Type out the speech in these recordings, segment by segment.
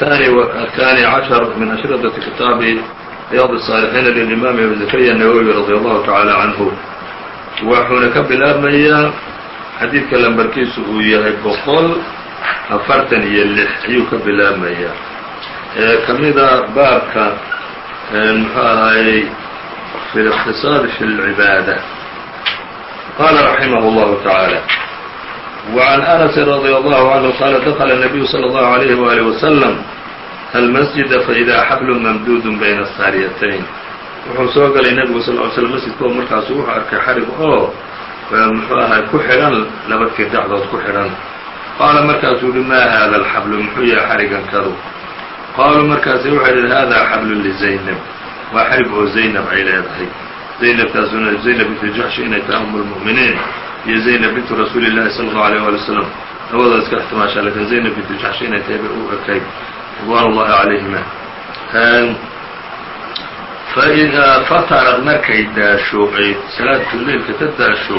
الثاني عشر من أشhرطة kitaaب رyاض الصالحين للإmام أبي زكريا النwوي رضي الله تعالى عنه wuxuuna ka bilaabmayaa xadiidka lambarkiisu uu yahay boqol afartan iyo lix ayuu ka bilaabmayaa ee ka mida baabka muxuu ahaayey في الاقتصاد في العباadة qال رحimه الله تعالى وعن أنس رضي الله عنه قال دخل النبي صلى الله عليه وآله وسلم المسجد فإذا xبل ممدود بين الsاaryتين wuxuu soo galay nebigu sal ly slm masjidka oo markaasu wuxuu arkay xarig oo muxuu ahay ku xidhan labadkii dhexdood ku xidhan qaala markaasuu yihi maa hada alxablu muxuu yahay xarigan kadu qaaluu markaasi waxay yihi hada xablu lizaynab waa xarig oo zaynab ay leedahay zaynabkaasuna zaynab bintu jaxshi inay tahay um lmu'miniin iyo zaynab bintu rasuuli llahi sala allahu alيyh wali wslam labadooda iska ixtimaasha laakiin zaynab bintu jaxshi inay tahay bay u ekay ridwan ullahi calayhima faidaa fatarad markay daasho ay salaatu leilka ka daasho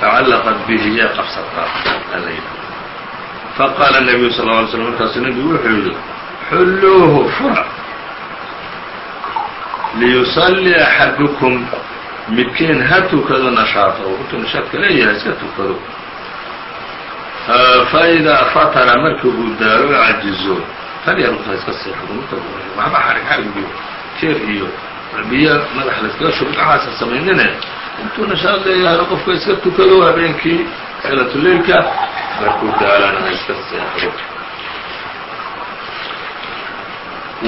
tacallaqat bihi yay qabsataa ala faqaala nabiyu sal lla alay markaasu nebigu wuxuu yidhi xulluuhu fura liyusalli axadukum midkiin ha tukado nashaata oo intuu nashaadka leeyahay iska tukado faidaa fatara markii uu daalo cajizo falyarqa iska seexdo waxba xarig xarigiyo jeer iyo biyo madax layskaga shubo gacaasa samaynine intuu nashaad leeyahay qofka iska tukado habeenkii salatuleilka markuu daalana ha iska seexdo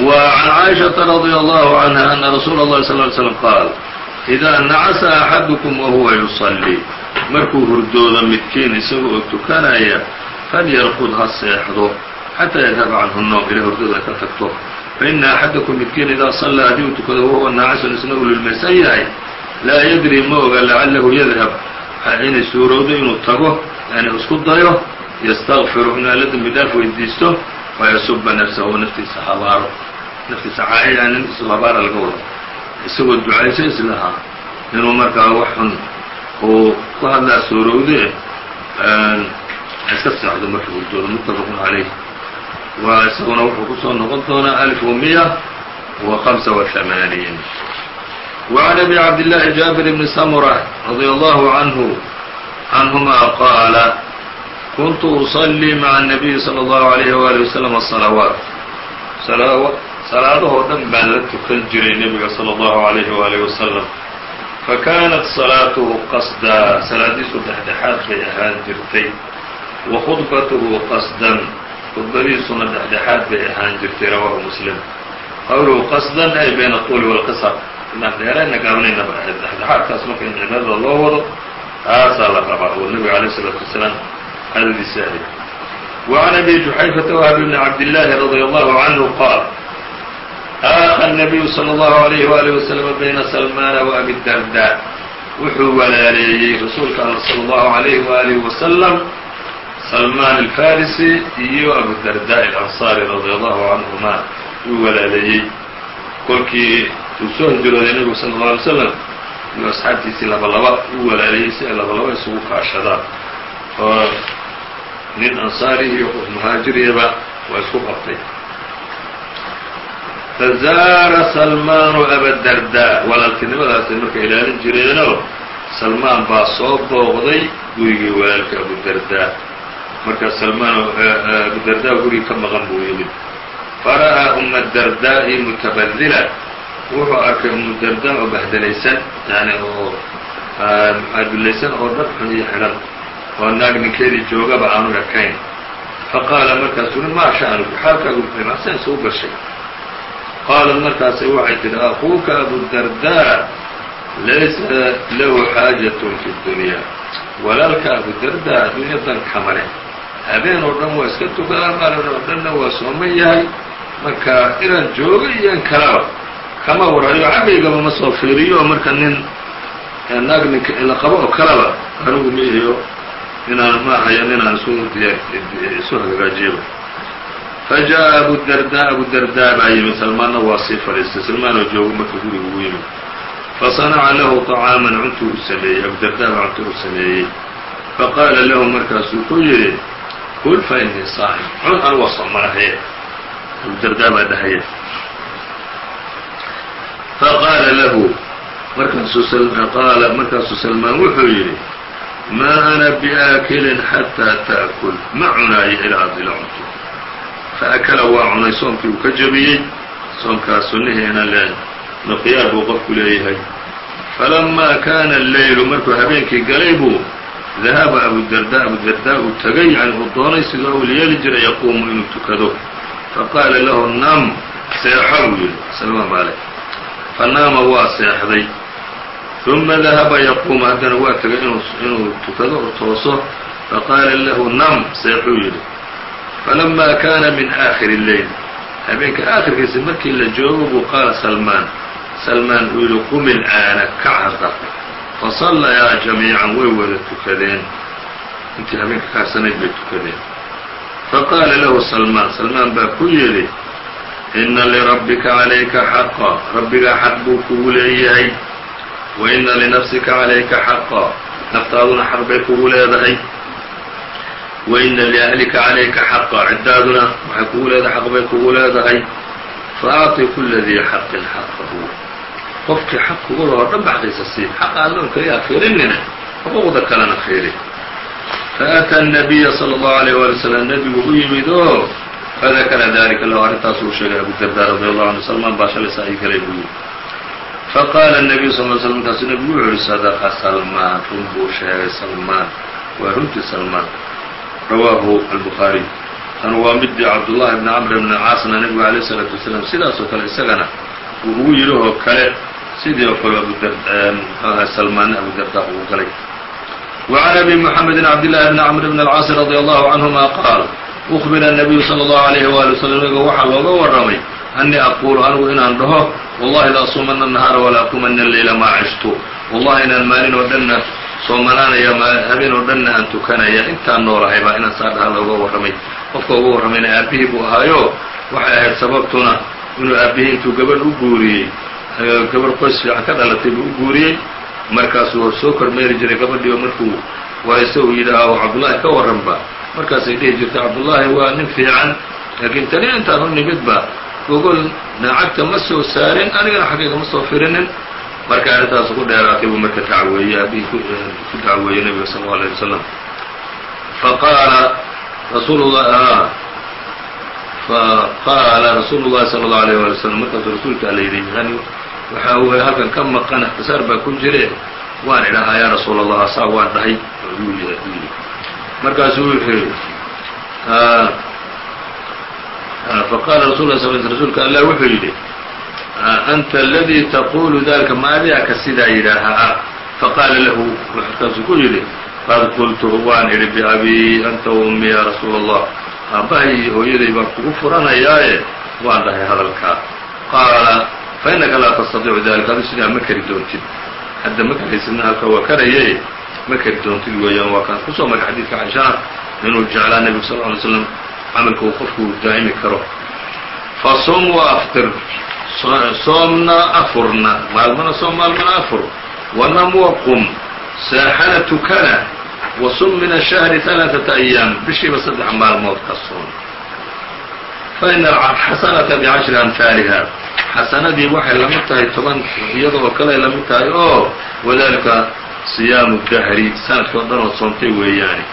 وعن عائشة رضي الله عنها أن رsuuل الlhi صلى اه علي سلم qاaل إdaa nacasa axadukum wahuwa yusallii markuu hurdoodo midkiin isaga oo tukanaya falyarqud ha seexdo xataa yadhab canhu noom ilaa hurdada ka tagto faina axadakum midkiin idaa sallaa haddii uu tukado wahuwa naacasun isna uu lulmaysan yahay laa yadri ma oga lacalahu yadhab inay suurowdo inuu tago yani isku dayo yastakfiru inuu alla dembi dhaaf weydiisto fayasuba nafsahu naftiisa habaaro naftiisa yani naftiisu habaara laga wado isagoo ducayso islahaa inuu markaa wax xun uu ku hadlaa suurowde iska seexdo marka hurdooda mutafaqun calayh waa isaguna wuxuu kusoo noqon doonaa alf وmiya wa خamسa وaثamaaniin وعn أbي cabdاللahi jaaبir بni samرة radي الlahu عanه canهuma qaala kuntu uصلii maعa النabiyi slى الlahu عalيh wali وsلم الصلaوaaت salaadahoo dhan baan la tukan jiray nebiga slى الlahu عalيh waalih وsلم fakanat صalaatuhu qasdaa salaadiisu dhexdhexaad bay ahaan jirtay wa khudbatuhu qasdan khudbadiisuna dhexdhexaad bay ahaan jirtay rawaahu muslim qowluhu qasdan ay bayna الطuuli wاlqisr inaan dheerayna gaabnaynaba ahayd dhexdhexaadkaas marka in cibaadada loo wado taasaa la rabaa oo nebiga عalيه الصلاaةu وaسلاam caadadiisa ahayd وعn أbي جuxayفةa وهb بn cabdاللahi رضي الله عnه qاal آkى النبyu slى الlه عليه وaلiه وسلم byna سلmاna وأbi الdرداء wuxuu walaaleeyey rasuulka all slى الlه عليه وaلiه وسلم سلمان الفاrسي iyo أبudرداء الأنصاري رضي الله عنهma wuu walaaleeyey kolkii uu soo hijrooday nebigu sلى الله عليه وسلم iyuu asxaabtiisii laba laba u walaaleeyey si ay laba laba isugu kaashadaan oo nin ansaari iyo muhaajiriyaba waa isku qabtay fazaara salmaanu abadardaa walaaltinimadaasay marka ilaalin jireenoo salmaan baa soo booqday gurigii walaalka abudardaa markaa salmaan abudardaa gurigii ka maqan buu yimid fara'aa uma dardaa'i mutabadila wuxuu arkay umu dardaa oo bahdelaysan yani oo dulaysan oo dhar xun iyo xidhan oo naag ninkeedii joogaba aanu ekayn faqaala markaasuu ui maa sha'nuku xaalkaagu muxuu maxsan isugu gashay qaalat markaasay waxay tidhi akuuka abudardaa laysa lahu xaajatun fi dunyaa walaalka abudardaa adduunya dan kama leh habeen oo dhan waa iska tukadaa maalin oo dhanna waa sooman yahay marka inaan joogo iyo in kalaba kama warhayo xaggaygaba ma soo fiiriyo marka nin naag ninka la qabo oo kalaba anigu ma ahayan inaan isu isu hagaajiyaba fajaءa abudardaa abudardaa baa yimid salmaanna waa sii fadhiistay salmaanoo joogo marka guriga ugu yimid fasanaca lahu طacaaman cuntu u sameeyey abudardaa baa cunto u sameeyey faqaala lahu markaasuu ku yidhi kul fa inii saa'im cun an waa soomanahaye abudardaa baa dhahaya faqaala lahu markaasuu markaasuu salmaan wuxuu yidhi maa ana biaakilin xataa ta'kul ma cunaayo ilaa ad ila cunto faakala waa cunay soomkii uu ka jebiyey soomkaas sunnihiina le miqyaar buu qofku leeyahay falamaa kaana alleylu markuu habeenkii galay buu dahaba abudarda abudardaa uu tegay yani uu doonay siduu awel yeeli jiray yaquumu inuu tukado faqaala lahu nam seexo buu yidhi salmaan baaleh fanaama waa seexday ثuma dahaba yaquumu haddana waa tegay inuu tukado oo tooso faqaala lahu nam seexuu yidhi falamaa kaana min aakhiri اleyl habeenka aakhirkiisa markii la joogo buu qaala salmaan salmaan uu yidhi qum il'aana kac hadda fasallayaa jamiican way wada tukadeen intii habeenka ka harsanayd bay tukadeen faqaala lahu salmaan salmaan baa ku yidhi ina lirabbika calayka xaqa rabbigaa xaq buu kugu leeyahay wa ina linafsika calayka xaqa naftaaduna xaq bay kugu leedahay wa ina liahlika calayka xaqa ciddaaduna waxay kugu leedahay xaq bay kugu leedahay faacطi kula dii xaqin xaqahu qofkii xaq kugu lahoo dhan ba xaqiisa sii xaqa addoon kaliyaa fiirinina xuquuqda kalena fiiri faأtى النabiya slى الlaه عalيه wali slm nebigu u yimid oo fadakara dalika lahu arrintaas uu sheegay abu darda radi allahu anhu salmaan baa shalay saa ii galay buu yidhi faqaala الnabiyu sal l slm markaasu nebigu wuxuu yihi sadaqa salmaan run buu sheegay salmaan waa runtii salmaan rawaahu albukhaariy tan waa midii cabdullahi bni camr bn caasna nebigu alayh الsalaatu wasalaam sidaasoo kale isagana uu ugu yidhi oo kale sidii oo kale mxuaha salmaanna abu darda ugu galay وعn أbي محمد عبد الله بن cمر بن الcاaص رضي الله عنهma qاaل أخبر النبي صلى الله عليه وaلي وسلم nga waxaa looga warramay أنii أquل anigu inaan dhaho والlahi la أصuمna النهاaر وla أقumna الليل ma cشhtu wallahi inaan maalin oo dhanna soomanaanaya habeen oo dhanna aan tukanaya. Intaan noolahay baa inaan saa looga warramay. Qofka uga warramayna aabihii buu ahaayo waxay ahayd sababtuna inuu aabihii intuu gabadh u guuriyey gabadh qoys fiican ka dhalatay buu u guuriyey. Markaasuu soo kormeeri jiray gabadhii oo markuu wayse uu yidhaaho cabdullaahi ka warranba. Markaasay dhihi jirtay cabdullaahi waa nin fiican laakiin tani intaan u nimidba gogol naacagta ma soo saarin anigana xaggayga ma soo firinin marka arrintaas ku dheeraatay buu marka dacweeyey aabihii ku dacweeyey nebiga sal allau alيه wasalam faqaala rasuul faqaala rasuulu llahi salى اllahu alيه wali wslam markaasuu rasuulka ala yidhi yani waxa weeye halkan ka maqan اkhtisaar baa ku jire waan idhahaa yaa rasuul allah saa waan dhahay markaasuu wuxuu yidhi faqaala rasul la sl rasuulka allah wuxuu yidhi anta aladii taqulu dalika ma adiaka sidaa yidhaahaa faqaala lahu markaasuu ku yidhi qad qultu waan idhi biabii anta ummi ya rasuul allah aabbahay iyo hooyaday baan kugu furanayaaye waan dhahay hadalkaa qaala fainaka laa tastadiicu dalika adu sidaa ma keri doontid. Hadda ma karaysidna halka waa karaye ma keri doontid weeyaan waa kaan ku soo maray xadiidka caishana inuu jeclaa nebigu sal ly slam camalka uu qofku daa'imi karo. Fasum wa aftir soomna afurna. Maalmana soom maalmana afur. Wanam waqum saaxana tukana wasum min ashahri alaaثata ayaam bishiiba saddex maalmood ka soon faina alxasanata bicashri amhaaliha xasanadii waxay la mid tahay toban iyada oo kale ay la mid tahay oo wadalika siyaamu dahri. Sanadkii o dhan oo soontay weeyaane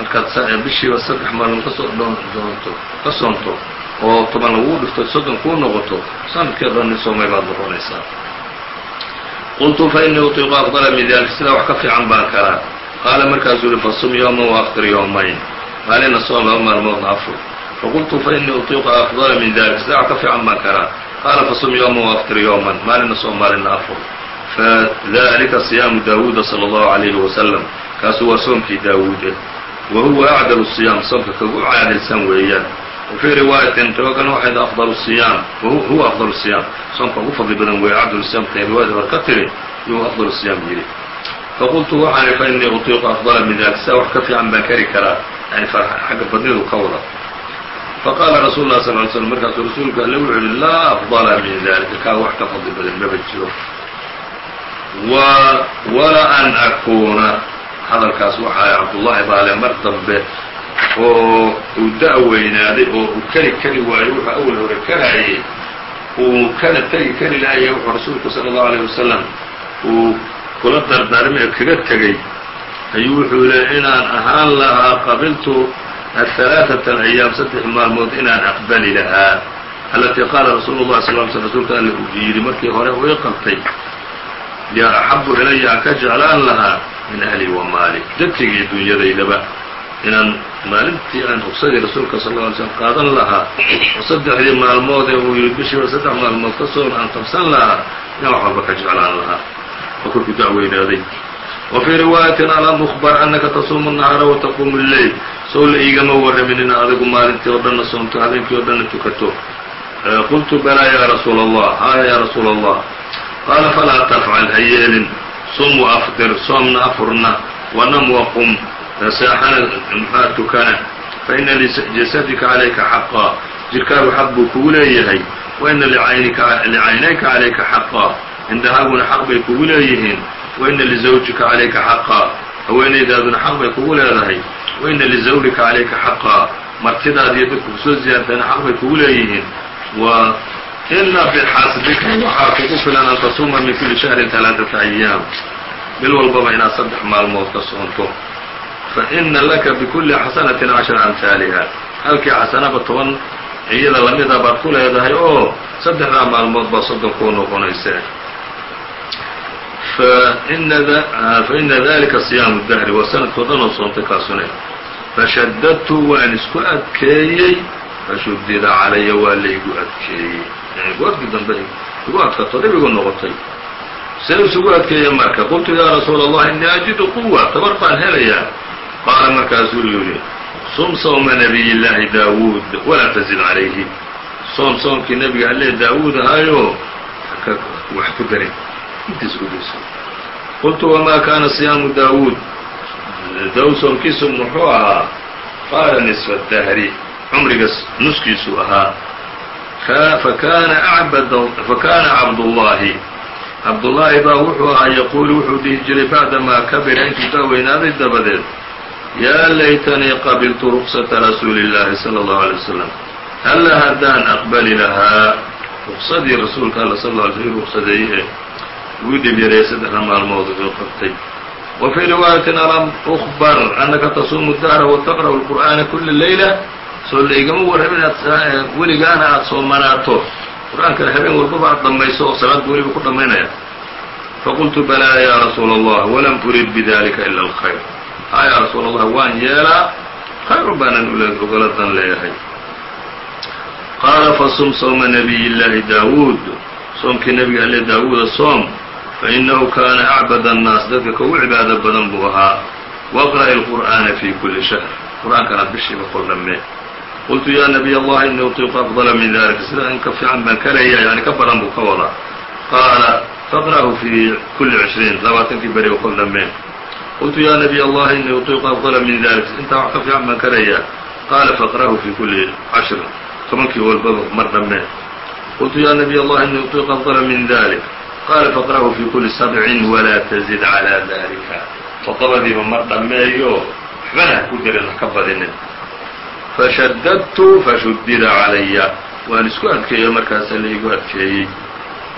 markaad bishiiba saddex maalmood ka soo doonto ka soonto oo toban laguu dhifto soddon kuu noqoto sannadkii dhanni soomay baad noqonaysaa qultu fa innii utiiqu afdala min dalik sidaa wax ka fiican baan karaa. qaala markaasuu yihi fasum yooman waaftir yoomayn maalina soon laba maalmoodna afur. faqultu fa utiiqu afdala min dalik sidaa wax ka fiican baan karaa. qaala fasum yooman waaftir yooman maalina soon maalina afur. fadalika siyaamu daawuuda sala allahu calayhi wasalam kaasuu waa soomkii daawuude eh wa huwa acdalu siyaam soomka kagu caadilsan weeyaan wafii riwaayatin riwaakana waxayd afdal siyaam huwa afdal siyaam soomka ugu fadli badan weeye acdal siyaamka riwaayada hore ka tiri yuu afdal siyaam yidhi faqultu waxaan ihi fa inii utiiqu afdala min dalik sidaa wax ka fiican baan kari karaa yani xagga badnidu ka wada faqaala rasuulu lah sal ly slm markaasuu rasuulka alle wuxuu yihi laa afdala min dalika kaa wax ka fadli badan maba jiro wala an akuuna hadalkaas waxaa cabdullaahi baale mar dambe oo uu da-weynaaday oo uu keri kari waayo wuxuu awal hore karaayay uu kana tegi kari lahaye wuxuu rasuulku sala allahu alayh wasalam uu kula dardaarmay oo kaga tegey ayuu wuxuu leeyay inaan ahaan lahaa qabiltu ahalaaثata ayaam saddex maalmood inaan aqbali lahaa. Alatii qaala rasuulu llahi sal l sl rsulka alle uu yidhi markii hore uu i qabtay. Yaa axabu ilaya aan ka jeclaan lahaa min ahli wa maali. Dadkigii dunyadaydaba inaan maalintii aan hugsadii rasuulka sal alay slm qaadan lahaa oo saddexdii maalmood ee uu yidhi bishiiba saddex maalmood ka soon aan qabsan lahaa inaan wax walba ka jeclaan lahaa. Oo korkuu dacweynaaday wa fii riwaayatin alam ukbar annaka tasuumu nahaara wa taquumu lleyl. Sow la iigama warramin in adigu maalintii oo dhanna soomto habeenkii oo dhanna tukato. Qultu balaa ya rasuula allah haya ya rasuula allah qaala falaa tafcal ha yeelin sum waafdir soomna afurna wanam waqum seexana mxua tukana faina lijasadika calayka xaqaa jirkaagu xaq buu kugu leeyahay waina licaynayka calayka xaqaa indhahaaguna xaq bay kugu leeyihiin waina lizawjika calayka xaqaa haweenaydaaduna xaq bay kugu leedahay waina lizawrika calayka xaqaa martidaad iyo dadka ku soo ziyaartayna xaq bay kugu leeyihiin wa ina bixasbika waxaa kugu filan an tasuuma min kuli shahrin alaaata ayaam bil walbaba inaad saddex maalmood ka soonto faina laka bikuli xasanatin cashra amhaaliha halkii xasanaba toban iyada lamida baad ku leedahay oo saddexdaa maalmood baa soddon kuu noqonaysa faina dalika siyaamu dahri waa sanadkao dhan oo soontay kaasune fashadadtu waan isku adkeeyey fashudida calaya waa laygu adkeeyey goorkii dambe igu adkato dhib igu noqotay. See isugu adkeeye marka qultu yaa rasuula allah inii ajidu quwa tabar baan helayaa. Qaala markaasuu yidhi sum sawma nabiy llaahi daawuud walaa tazid calayhi. Soom soomkii nebiga alle daawuud ahaayo wax ku darin intiis kudayso qultu wamaa kaana siyaamu daawuud? Daawuud soomkiisu muxuu ahaa qaala nisfa dahri cumrigas nuskiisu ahaa fakana cabdullaahi cabdullaahi baa wuxuu ahaa yaquulu wuxuu dhihi jiray bacdamaa kabira intuu daaweynaaday dabadeed yaa laytanii qabiltu ruqsata rasuuli اllaahi salى اllahu alay wasalam alla haddaan aqbali lahaa ruqsadii rasuulka alla sal lla alay slm ruqsadeeye ee ugu dhib yareeyay saddexda maalmood uu qabtay wa fii riwaayatin alam ukbar annaka tasuumu dahra wataqra'u lqur'aana kula leyla soo laigama warrab inaad weligaana aada soomanaato qur'aankana habeen walbaba aad dhammayso oo salaadba weliba ku dhammaynaya. Faqultu balaa ya rasuula allah walam urid bidalika ila alkhayr. Haa yaa rasuul allah waan yeelaa. Khayru baanan ugala dan leeyahay. Qaala fasum sawma nabiy llaahi daawuud. Soomkii nebiga alle daawuuda soom. Fainahu kaana acbad annaas. Dadka ka ugu cibaado badan buu ahaa. Waqra'i lqur'aana fi kuli shahr. Qur'aankana bishiiba kol dhammee qultu ya nabiy allah inii utiiqu afdala min dalika sida in ka fiican baan ka leeyahay yani ka badan buu ka wadaa qaala faqra'hu fi kuli cishriin labaatankii beriga kol dhammee qultu ya nabiy allah inii utiiqu afdala min dalik intaa wax ka fiican baan ka qaala faqra'hu fi kuli cashrin tobankii walbaba mar dhammee qultu ya nabiy allah inii utiiqu afdala min dalik qaala faqra'hu fi kuli sabcin walaa tazid calaa dalika toddobadiiba mar dhammeeyo waxbana ku darin ha ka badinin fashadadtu fashudida calaya waan isku adkeeyo markaasa laigu adkeeyey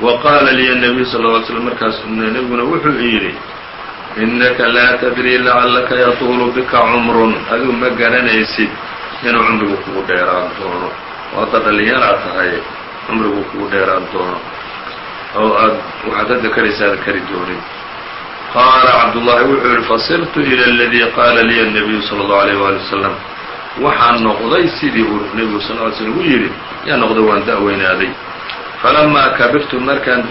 wa qaala liya nabiyu sal ll ly slm markaas nebiguna wuxuu yidhi innaka laa tadrii lacallaka yatuulu bika cumrun adigu ma garanaysid inuu cumrigu kugu dheeraan doono oo hadda dhallinyaraa tahay cumrigu kugu dheeraan doono oo aad waxaad hadda karaysa aada kari doonin qaala cabdullaahi wuxuu yihi fasirtu ila aladii qaala liya الnabiyu salى اllahu alيyh wali wasalam waxaa noqday sidii uu nebigu sal ly slm u yidhi yaa noqday waan da'weynaaday falamaa kabirtu markaan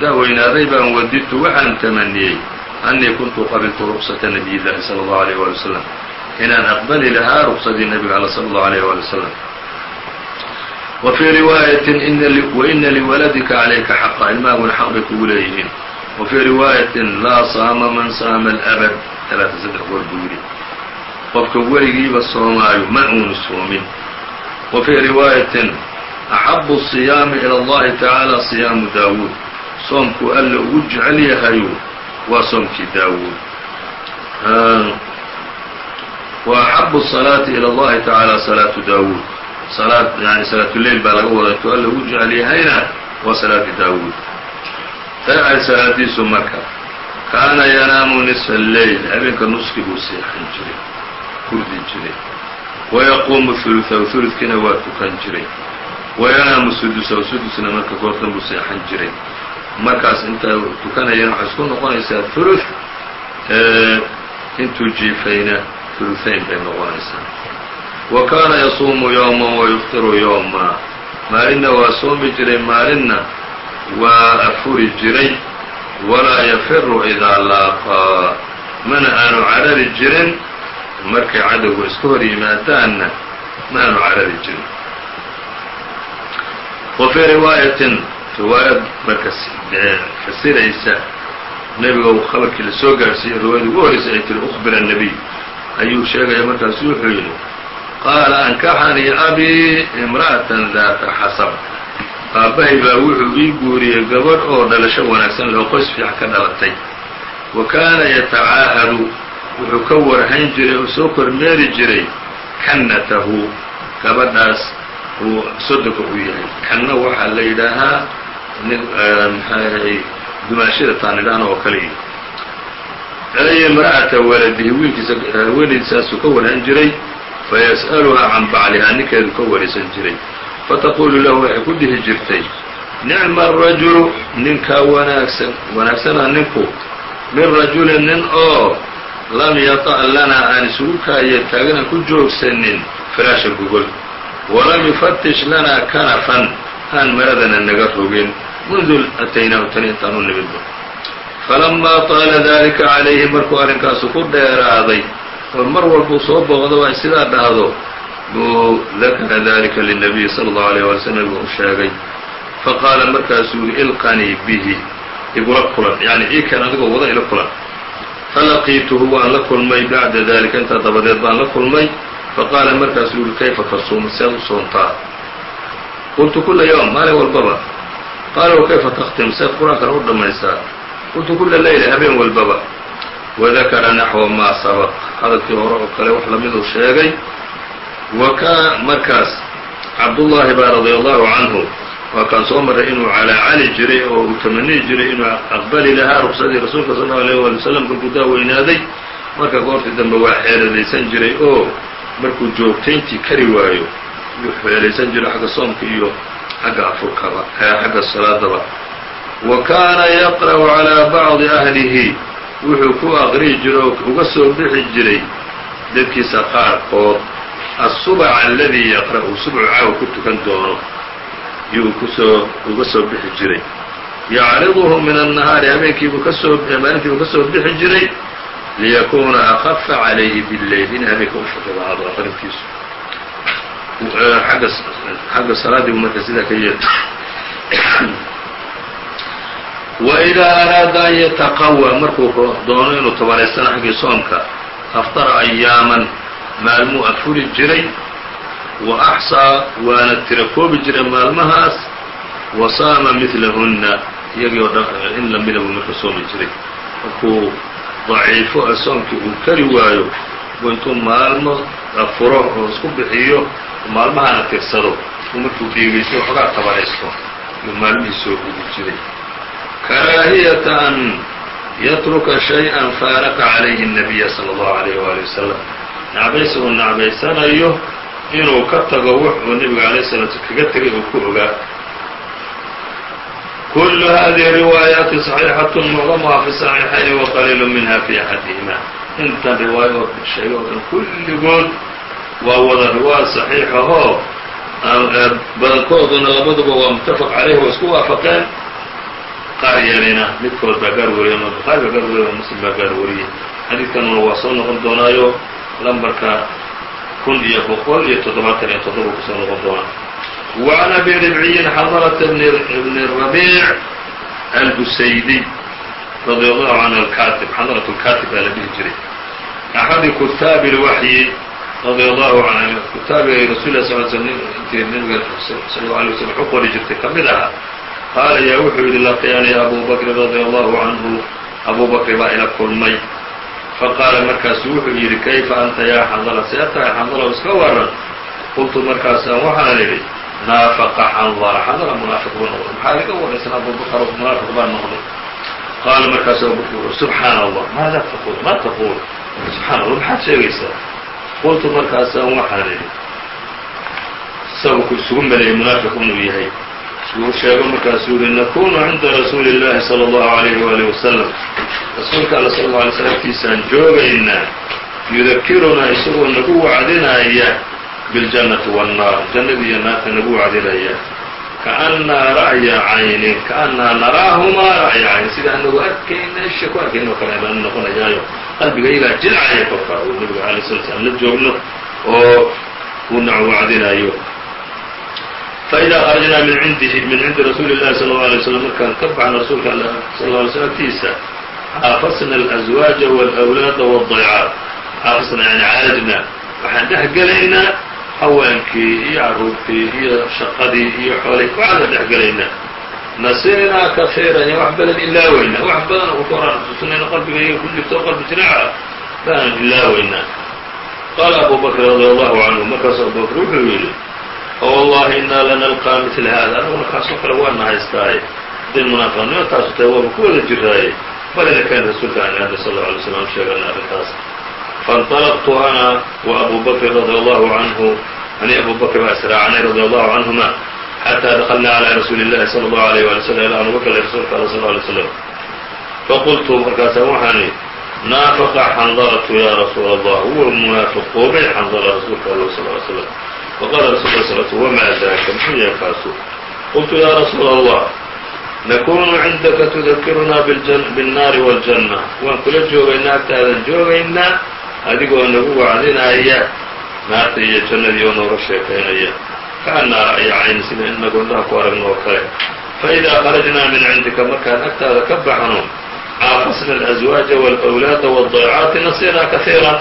da'weynaaday baan wadidtu waxaan tamaniyey annii kuntu qabiltu ruqsata nabiy llahi sala allahu alayh waali wasalam inaan aqbali lahaa ruqsadii nebiga al sala allahu alayh waali wasalam wa fii riwaayatin waina liwaladika calayka xaqa ilmaaguna xaq kugu leeyihiin. Wa fii riwaayatin laa saama man saama alabad talaata saddex goor buu yidhi qofkan weligiiba soomaayo ma uunu soomin. Wa fii riwaayatin axabu siyaami ila allahi tacaala siyaamu daawuud. Soomkuu alle ugu jecel yahayu waa soomkii daawuud. Wa axabu salaati ila allahi tacaala salaatu daawuud. Salaad yani salaatuleil baa laga wada intuu alle ugu jecel yahayna waa salaati daawuud. Tahay salaadiisu marka kaana yanaamu nisfa leyl habeenka nuski buu seexan jiray hurdi jiray wayaquumu uluثahu uludkiina waa tukan jiray wayanaamu sudusahu sudusna marka goortan buu seexan jiray markaas intaa tukanayana waxay isku noqonaysaa ulu eh, intuu jiifayna uluثayn bay noqonaysaa. Wa kaana yasuumu yowma wayuftiru yowma maalinna waa soomi jiray maalinna waa afuri jiray. Walaa yafiru idaa laaqaa mana aanu carari jirin markay cadowga iska hor yimaadaanna maanu aanu carari jirin. Wa fii riwaayatin riwaayad marka fasiraysa nebiga nebigo khabarkii la soo gaadhsiiyo riwaayada ugu horraysay ay tiri ukhbir annabiy. Ayuu sheegaya markaasu wuxuu yidhi qaala ankaxanii abii imra'atan daata xasab. Aabbahay baa wuxuu ii guuriyey gabadh oo dhalasho wanaagsan loo qoys fiic ka dhalatay. Wa kaana yatacaahadu wuxuu ka warhayn jiray oo soo kormeeri jiray kannatahu. Gabadhaas uu sodonka u yahay. Kanna waxaa la yidhaahaa maxaahay dumaashada taan idhaahna oo kale iyo imra'ata waladihi wiilkiisa haweenaydiisaasuu ka warhan jiray fayas'aluhaa can baclihaa ninkeedu ka waraysan jiray. Fataqulu lahu waxay ku dhihi jirtay nicma arajulu ninkaa wanaagsan wanaagsanaa ninku. Min rajulin nin oo lam yata' lanaa aan isugu kaayo taagana ku joogsanin firaasha gogol. Walam yufatish lanaa kanafan aan maradana naga rogin. Mundu ataynaahu tani intaan u nimidba falamaa taala dalika calayhi markuu arrinkaasu ku dheeraaday oo mar walbuu soo booqdo ay sidaa dhahdo buu dakara dalika linabiyi sala allahu alayh wala slam nabigu u sheegay. Faqaala markaasuu yihi ilqanii bihi igula kulan. Yani ii keen adigoo wada ila kulan falaqiituhu waan la kulmay bacda dalika intaa dabadeed baan la kulmay faqaala markaasuu yihi kayfa tasuumu sead u soontaa qultu kula yowm maalin walbaba qaala wakayfa takhtim seed qur'aankana u dhammaysaa qultu kula leyla habeen walbaba wadakara naxwa maa sabaq hadalkii hore oo kale wax lamiduu sheegay waka markaas cabdullaahi baa radia allahu canhu waa kaan soo maray inuu calaacali jiray oo uu tamaniyi jiray inuu aqbali lahaa ruqsadii rasuulka sal allau alayh waali wasalam kolkuu daaweynaaday. Marka goortii dambe waa xeeladaysan jiray oo markuu joogtayntii kari waayo yuu xeelaysan jiray xagga soomka iyo xagga afurkaba xagga salaadaba. Wa kaana yaqra'u calaa bacdi ahlihi wuxuu ku aqri'i jiray oo uga soo bixi jiray dadkiisa qaarkood asubca aladii yaqra'u subcu caaw ku tukan doono yuu ku soo uga soo bixi jiray. Yacriduhu min annahaari habeenkiibuu ka soo maalintiibuu ka soo bixi jiray liyakuuna akafa calayhi billeyl in habeenka u fududaado aqrintiisu agga xagga salaadiibu marka sidaa ka yeed waidaa araada an yataqawى markuu doono inuu tabaraysana xaggii soomka aftara ayaaman maalmuu afuri jiray wa axsaa waana tira koobi jiray maalmahaas wa saama midlahunna iyagii oo dhan in lamida buu marka soomi jiray markuu daciifo ee soomkii uu kari waayo buu intuu maalmo afuro oo isku bixiyo maalmahana tirsado uu markuu dhiigaysto waxoogaa tabaraysto yuu maalmihii soo gugi jiray karaahiyata an yatruka shay-an faaraqa calayhi الnabiya salى اllahu alayh wali wasalam nacbaysi uu nacbaysanayo inuu ka tago wuxuu nebiga alayh salaatu kaga tegay uu ku ogaa kul hadihi riwaayaati صaxiixaة mucdamuha fi صaxiixayn waqaliilu minha fi axadihima intan riwaayo oo sheegay oo dhan kulligood waa wada riwaaya صaxiixahoo badankooduna labaduba waa mutafaq caleyh waa isku waafaqeen qaar yeelayna midkood baa gaar wariyay ama buhaari baa gaar wariyay ama muslim baa gaar wariyey xadiidkanuna waa soo noqon doonaayo lambarka kun iyo boqol iyo toddobaatan iyo toddoba kusoo noqon doonaa وعn أbي ربعiyin xضرة بن الربيع البusayدي رضي الله عnه الكاتب xضرة الكاتب baa la dhihi jiray أxadi kutaabi الوحyi رضي الله عnه kutaabiga rasul ه صل sl intii nbiga sal اه عليه وسلم xu qori jirtay ka mid aha qaala yaa wuxuu yihi laqyanii abu bkri رadي الله عanهu abu bkri baa ila kulmay faqaala markaasu wuxuu yidhi kayfa anta yaa xandala see tahay xandalow iska waran qultu markaasaan waxaan idhi naafaqa xandala xandala munaafiq buu noqday maxaa iga waraysan abubakar munaafiq baa noqday qaala markaasu abubakr wuxu subxaana allah maada taquul ma taquul subxaana allah maxaad sheegaysaa qultu markaasaan waxaan idhi isagu isugu maleeyay munaafiq inuu yahay uu sheego markaasuu yihi nakunu cinda rasuuli اllahi salى اllahu عalayh waalih wasalam rasuulka alla sal اla alay slam agtiisaan joogaynaa yudakirunaa isagoo nagu wacdinaya biاljannati waannaar jannadii iyo naarta nagu wacdinaya kaannaa ra'ya caynin kaannaa naraahumaa ra'ya caynin sida anagu arkayna isha ku arkayna oo kale baan noqonayaayo qalbiga iyagaa jilcaya kolka uu nabiga alay slat slam la joogno oo uu nacu wacdinayo faإida kharajnaa min cindihi min cindi rasuuli الlahi salى الlه alيه wslam markaan ka baxno rasuulka all sal ه alay slm agtiisa xaafasna الأزwaaجa والأwlaada والضaycaat xaafasna yani caalajna waxaan dhex gelaynaa haweenkii iyo caruurtii iyo shaqadii iyo xoolay waxaan dhex gelaynaa nasinaa kafiiran iyo wax badan ilaaweynaa wax badan oo koraan xusuusanayno qalbigayga ku jirto o qalbi jinaaca baan ilaaweynaa qaala abu bakr radي allahu canhu markaasu abu bakr wuxuu yidhi wallahi inaa lanalqaa mila hada anaguna kaasoo kale waana haystaaye hadday munaafiqnimo taasu tahay waaba ku wada jiraaye balina kan rasuulka aan aada sal lla alay slam sheegana arrintaas faاnطalqtu ana wa abu bakr radi allahu canhu ani abu bakr baa israacanay radi allahu canhuma xataa daklna calى rasuuli اllahi salى اllahu alيyه wali slm ilaa anuga galay rasuulka all sl alay slam faqultu markaasaan waxaani naafaqa xandalatu ya rasuula allah huwa munaafiqoobay xandala rasuulka all sl ly slam faqala rasul l sl wma daka muxuu yahay kaasu qultu ya rasuula allah nakunu cindaka tudakirunaa biاnnaari wاljanna waan kula joogaynaa agtaadan joogaynaa adigoo nagu wacdinaya naarta iyo jannadii oo nooga sheekaynaya kaannaa ra'ya cayni sida inagu indhaha ku aragno oo kale faidaa kharajnaa min cindika markaan agtaada ka baxno caafasna alأزwaaja wاlأwlaada wالضaycaati nasiraa kahiira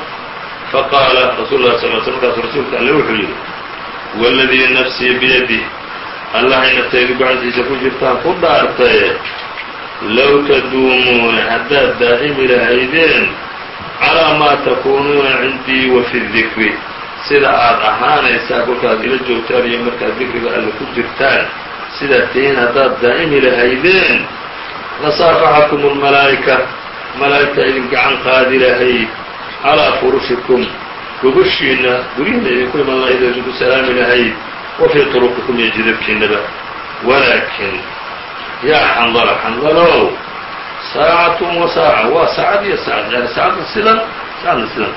faqaala rasul lah sal sl markaasu rasuulka alle wuxuu yidhi wاladii nafsii biyadi allahay naftaydu gacantiisa ku jirtaan ku dhaartaye low taduumuuna haddaad daa'imi lahaydeen calaa maa takuunuuna cindii wa fi dikri sida aad ahaanaysaa kolkaad ila joogtaan iyo markaad dikriga alle ku jirtaan sidaad tihiin haddaad daa'imi lahaydeen lasaafaxakum اlmalaa'ika malaa'igta idin gacan qaadi lahayd calaa furushikum gogoshiina guryihiina idinku iman lahayd oo idinku salaami lahayd wa fii turuqikum iyo jidabkiinaba walaakin yaa xandala xandalow saacatun wa saaca waa saacad iyo saacad yani saacadna sidan saacadna sidan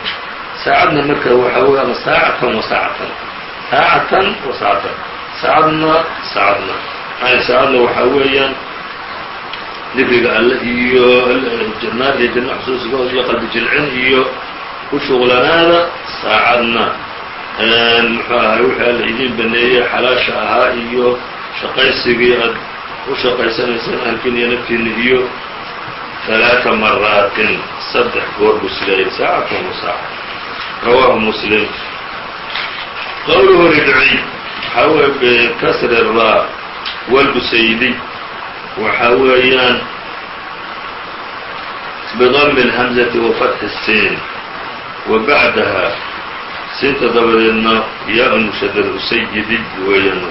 saacadna marka waxaa wey ama saacatan wa saacatan saacatan wa saacatan saacadna saacadna yani saacadna waxaa weeyaan dikriga alle iyo naar iyo janno xusuusigood iyo qalbi jilcin iyo ku shuqlanaada saacadna muxuu ahay wixii alla idiin baneeyey xalaasha ahaa iyo shaqaysigii aad u shaqaysanaysaan ahalkiin iyo naftiina iyo ثaلaaثa maraatin saddex goor buu sileeyay saacatan wa saaca rawaahu muslim qowluhu ridci waxaa weye bikasri الraa wاlbusaydi waxaa weeyaan bdm الhmزة وفتح الsin وbaعdaha siinta dabadeedna yaa mshadad sayidi weeyaan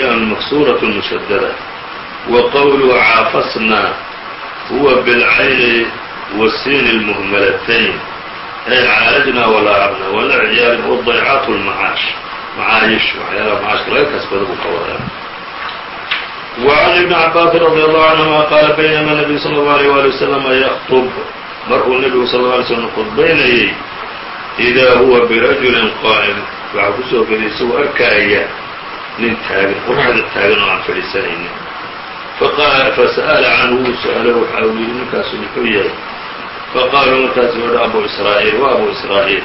yaa maksuraة mshadada وqwlه caafasna huwa bاlcayni والsin الmhmalatayn ay caalajna walaacabna wala ciyaal وضaycaat الmacaaش macaayish waxyaalaha macaashka laga kasbada buu ka wadaa وعن ابن عباس رضي الله عنهma qاala بynma النبي صلى الله عليه ولي وسلم yخطب mar uu nebigu sal اه عlي slم khudbaynayey إdaa huwa birajulin qaa'im waxaa kusoo gelay isagoo arkaaya nin taagan qoraxda taagan oo aan fadhiisanaynin fasa'ala canhu wuu su-aalo waxa uu yidhi ninkaasu muxuu yahay faqaaluu markaasu wuhi abu israa'iil wa abu israa'iil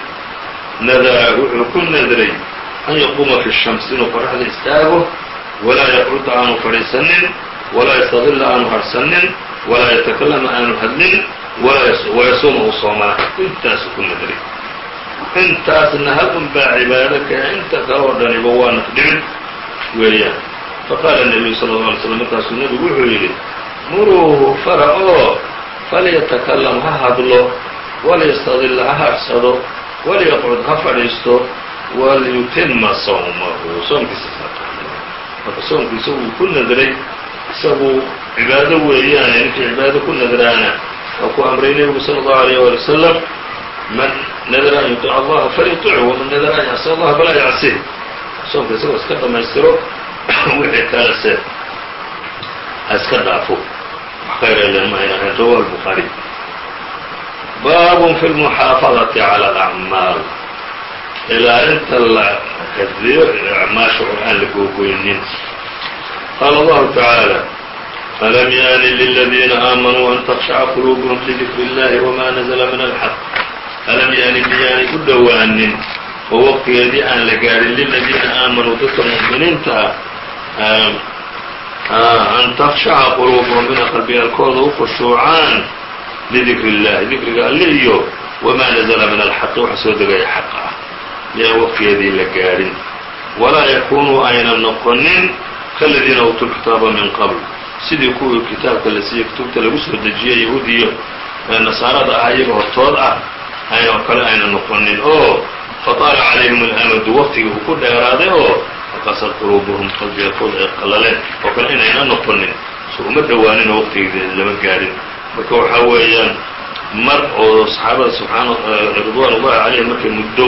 nadara wuxuu ku nadray an yaquuma fi الshams inuu qoraxda istaago walaa yaqcuda aanu fadhiisanin walaa yastadila aanu harhsanin walaa yatakalama aanu hadlin wayasuuma uu soomana intaasu ku nadray intaasna hal un baa cibaado ka inta kale oo dhaniba waa nafdhicin weeyaan faqaala الnabiyu salى الlه alay slm markaasuu nebigu wuxuu yidhi muruuhu fara oo falyatakalam ha hadlo walyastadila ha harsado walyaqcud ha fadhiisto walyutima sawmahu soomkiisa marka soomkiisa uu ku nadray isagu cibaado weeyaane ninkii cibaado ku nadraana waa ku amray nebigu salى الlaه عalيه walي وsلم man nadra an yuطic allaha falyuطichu waman nadra an yacsi allaha falaa yacsih soomka isagoo iska dhamaystiro wixii kalese ha iska dhaafo wax khayr ele ma ayna ahayn rawahu الbخaarي baab fi الmuxaafadaةi calى الأcmaal ilaalinta la xifdiyo acmaasha oo aan la googoynin qaala allahu tacaala alam yaani liladiina aamanuu an takshaca quluubuhum lidikri اllahi wma nazla min alxaq alam yaani miyaanay u dhowaanin oo waqtigeedii aan la gaadhin liladiina aamanuu dadka mu'miniinta ah an takshaca quluubuhum inay qalbiyaalkooda u khushuucaan lidikri اllahi dikriga alle iyo wamaa nazla min alxaqi waxa soo degaya xaq ah. Miyaan waqtigeedii la gaadhin walaa yakunuu aynan noqonin kaladiina uutuu lkitaaba min qabl. Sidii kuwii kitaabka la siiyey kutubta lagu soo dejiyey yahuudiyo nasaarada ah iyaga hortood ah aynoo kale aynan noqonin oo fataala calayhim alamadu waqtigii uu ku dheeraaday oo faqasad quluubuhum qalbiyakood ay qallaleen. Oo kale inayna noqonin so uma dhowaanin oo waqtigeeda lama gaadhin. Marka waxaa weeyaan mar oo saxaabada subxaana ridwaan ullahi calayhim markay muddo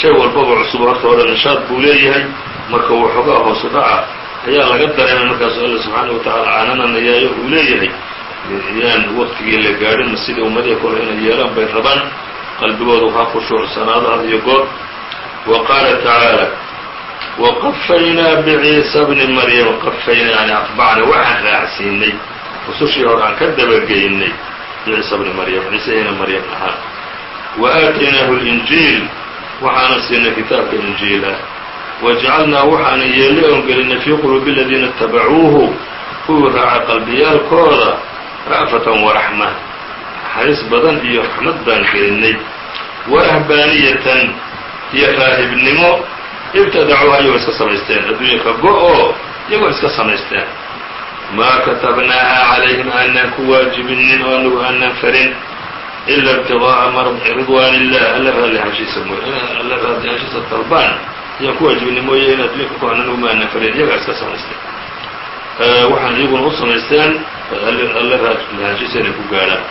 shay walbaba cusub horta hore nishaad buu leeyahay marka waxoogaa hoosu dhaca ayaa laga dareemay markaasu alla subxaana wa tacaala caanananayaayo uu leeyahay yaan waqtigii la gaadhin sidii ummadihi kole inay yeelaan bay rabaan qalbigoodu ha khushuucsanaado had iyo goor. Wa qaala tacaala waqafaynaa biciisa bni maryam qafaynaa yani atbacna waxaan raacsiinay rusushii hore aan ka dabageynay biciisa bni maryam ciise ina maryam ahaa wa aataynaahu linjiil waxaana siinay kitaabka injiil ah wajacalnaa waxaana yeelli oon gelinay fii quluubi aladiina itabacuuhu kuwii raaca qalbiyaalkooda ra'fatan waraxma naxariis badan iyo raxmad baan gelinay warahbaaniyatan iyo raahibnimo. Ibtadacuuha iyagoo iska samaysteen. Adduunya ka go-oo iyagoo iska samaysteen. Maa katabnaaha calayhim aanaan ku waajibinin oo anagu aanaan farin ila ibtiغaaءa ridwaan illah alla raallihaanshiisa mooy alla raallihaanshiisa dalbaan ayaan ku waajibinay mooye in adduunka ku anagu maanan farin iyagaa iska samaysteen waxaan iyaguna u samaysteen alla raallihaanshiisa inay ku gaadhaan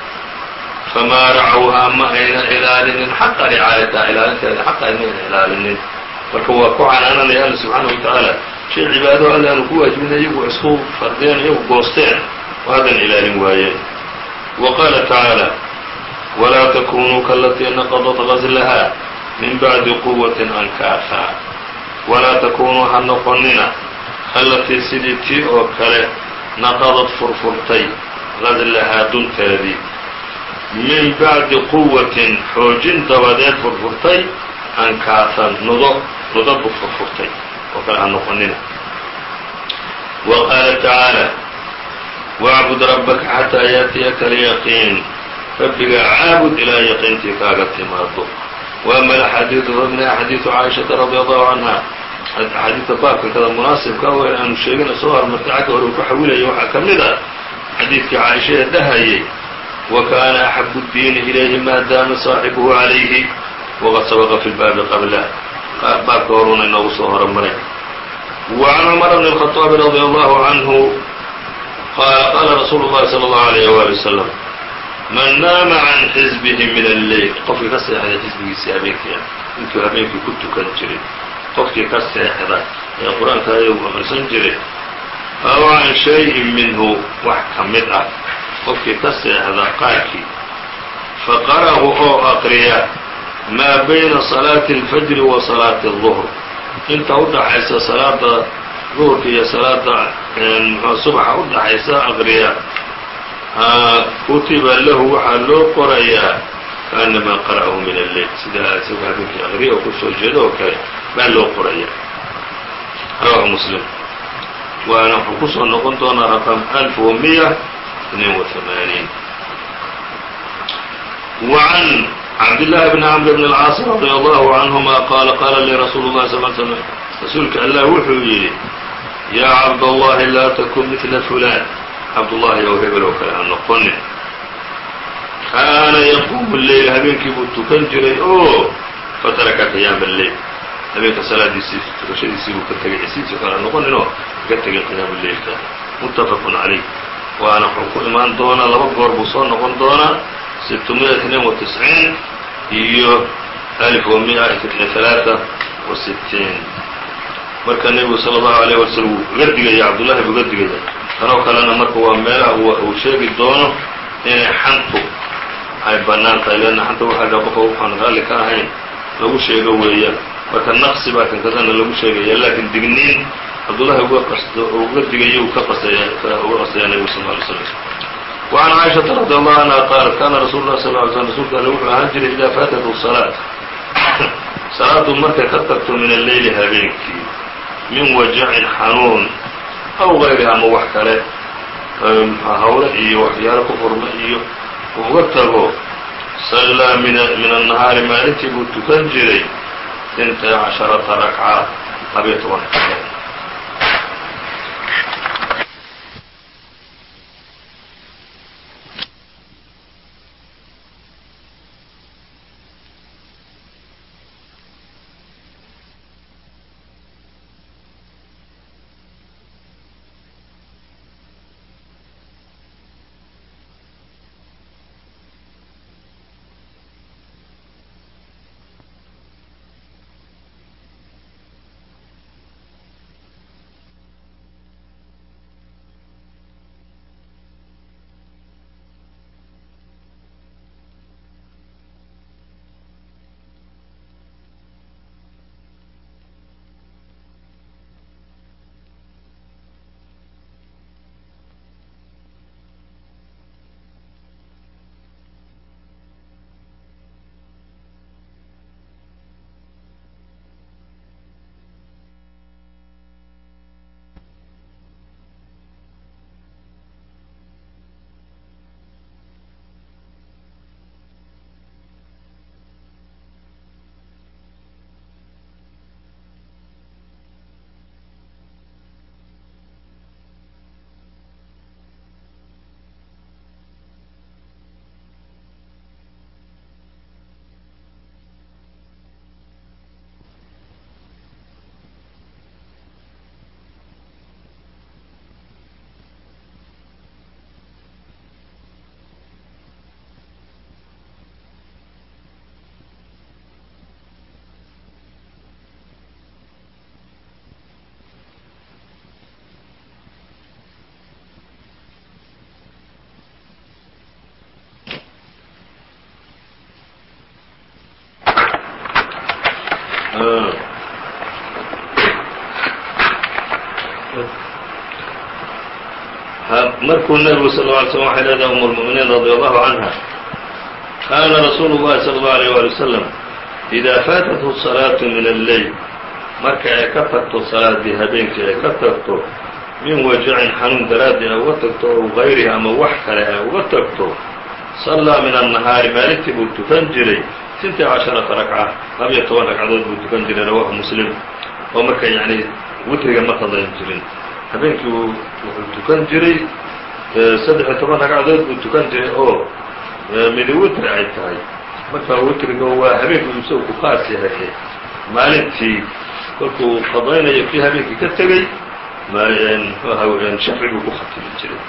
famaa racawhaa ma ayna ilaalinin xaqa ricaayataha ilaalinteeda xaqa mayna ilaalinin. Marka waa ku canaananaya alla subxaana wa tacaala shay cibaado alle aanu ku waajibinay iyagu isku fardeen iyagu goosteen oo haddan ilaalin waayeen wa qaala tacaala walaa takunuu kalatii naqadat gazlaha min bacdi quwatin ankaaha walaa takunuu ha noqonina allatii sidii tii oo kale naqadad furfurtay gazlahaa dunteedii min bacdi quwatin xoojin dabadeed furfurtay ankaahan nudo nudo bu furfurtay oo kale ha noqonina wa qaala tacaala wacbud rabbaka xataa yaatiyaka alyaqiin rabbigaa caabud ilaa yaqiintii kaaga timaado وأma الأxaadiiثu faminha xadiiثu caaishaةa radي allahu canha axaadiidta baabka kada munaasibka w aanu sheegina soo hormartay xagga hore uu ku xawilayay waxaa ka mid ah xadiidkii caaisha ee dhahayay وakaana أxabu الdiini إilayhi ma daama صaaxibuhu عalayhi waqad sabqa fi lbaabi qablah baabka horuuna inoogu soo horomaray وعn cmر bn الخطاaب radي allahu canhu qaala qaala rasuulu الlahi slى الlaه عalيه wali وsلم man naama can xisbihi min alleyl qofkii ka seexday xisbigiisii habeenkii intuu habeenkii ku tukan jiray qofkii ka seexda ee qur-aanka ayagu aqrisan jiray aw can shay-in minhu wax ka mid ah qofkii ka seexda qaarkii faqara'hu oo aqriya maa bayna salaati اlfajri wa salaati الظuhr inta u dhaxaysa salaada duhurka iyo salaada mxua subaxa u dhaxaysa aqriya kutiba lahu waxaa loo qorayaa kaanamaa qara'ahu min alleyl sida isagu habeenkii aqriya oo kusoo jeedo oo kale baa loo qoraya rawahu muslim waana wuxuu kusoo noqon doonaa raqam alf wa miya اثنين وثمانين وعن عبد الله بن عمرو بن الcاaص رضي الله عنهما qال qاla lii رsuل الlahi صل ل سلم rasuulka allah wuxuu yidhi yaa cabdالlahi laa tkun mثla fulan cabdullahi ow hebel oo kale ha noqonin kaana yaquumu leyl habeenkii buu tukan jiray oo fataraka qiyaama leyl habeenka salaadiisii tukashadiisii buu ka tegay isiisii kala noqoninoo ka tegay qiyaama leylka muttafaqun calayh waana wuxuu ku imaan doonaa laba goor buu soo noqon doonaa sitmiya itnain wa tisciin iyo alif wa mia talaata wa sitiin marka nebigu sala allahu alayh wasalam wuu uga digaya cabdullahi buu uga digaya tanoo kalena marka waa meelaha uu sheegi doono inay xantu ay bannaan tahay leanna xanta waxaa dha qofka waxaan raalli ka ahayn lagu sheego weeyaan marka naqsi baa kan kadana lagu sheegaya laakiin digniin cabdullahi uga qasto uga digayo uu ka qasaya uga qastaya nebigu sal ly slam وعn cائشhaةa رadي الله عanهa qaalat kana rasuul الlah sl ly slm rsulka alle wuxuu ahaan jiray idaa faatatu الصalaaة salaadu markay ka tagto min alleyli habeenkii min wajacin xanuun aw غayriha ama wax kale hawle iyo waxyaalo ku furma iyo uu uga tago sallaa min annahaari maalintii buu tukan jiray inta caشhaرata rakca labiyo toban markuu nebigu sal اه عlay slm waxay leedahay um اlmuؤminiin radي allahu canha kaana rasuulu الlahi salى الlaه عalيه wali wslam إidaa faatathu الصalaaةu min alleyl marka ay ka tagto salaadii habeenkii ay ka tagto min wajacin xanuun daraaddii ay uga tagto ow غayrihi ama wax kale ay uga tagto sallaa min الnahaari maalintii buu tukan jiray sintii caشhaرaةa ragca labiyo toban ragcadood buu tukan jiray rawahu muslim oo marka yani witriga ma qadayn jirin habeenkii wuxuu tukan jiray saddex iyo toban ragcadood buu tukan jiray oo midi witri ay tahay. Marka witriga waa habeenkii isagu ku qaas yahay maalintii kolkuu qadaynayo kii habeenkii ka tegey shafci buu ku khatimi jiray.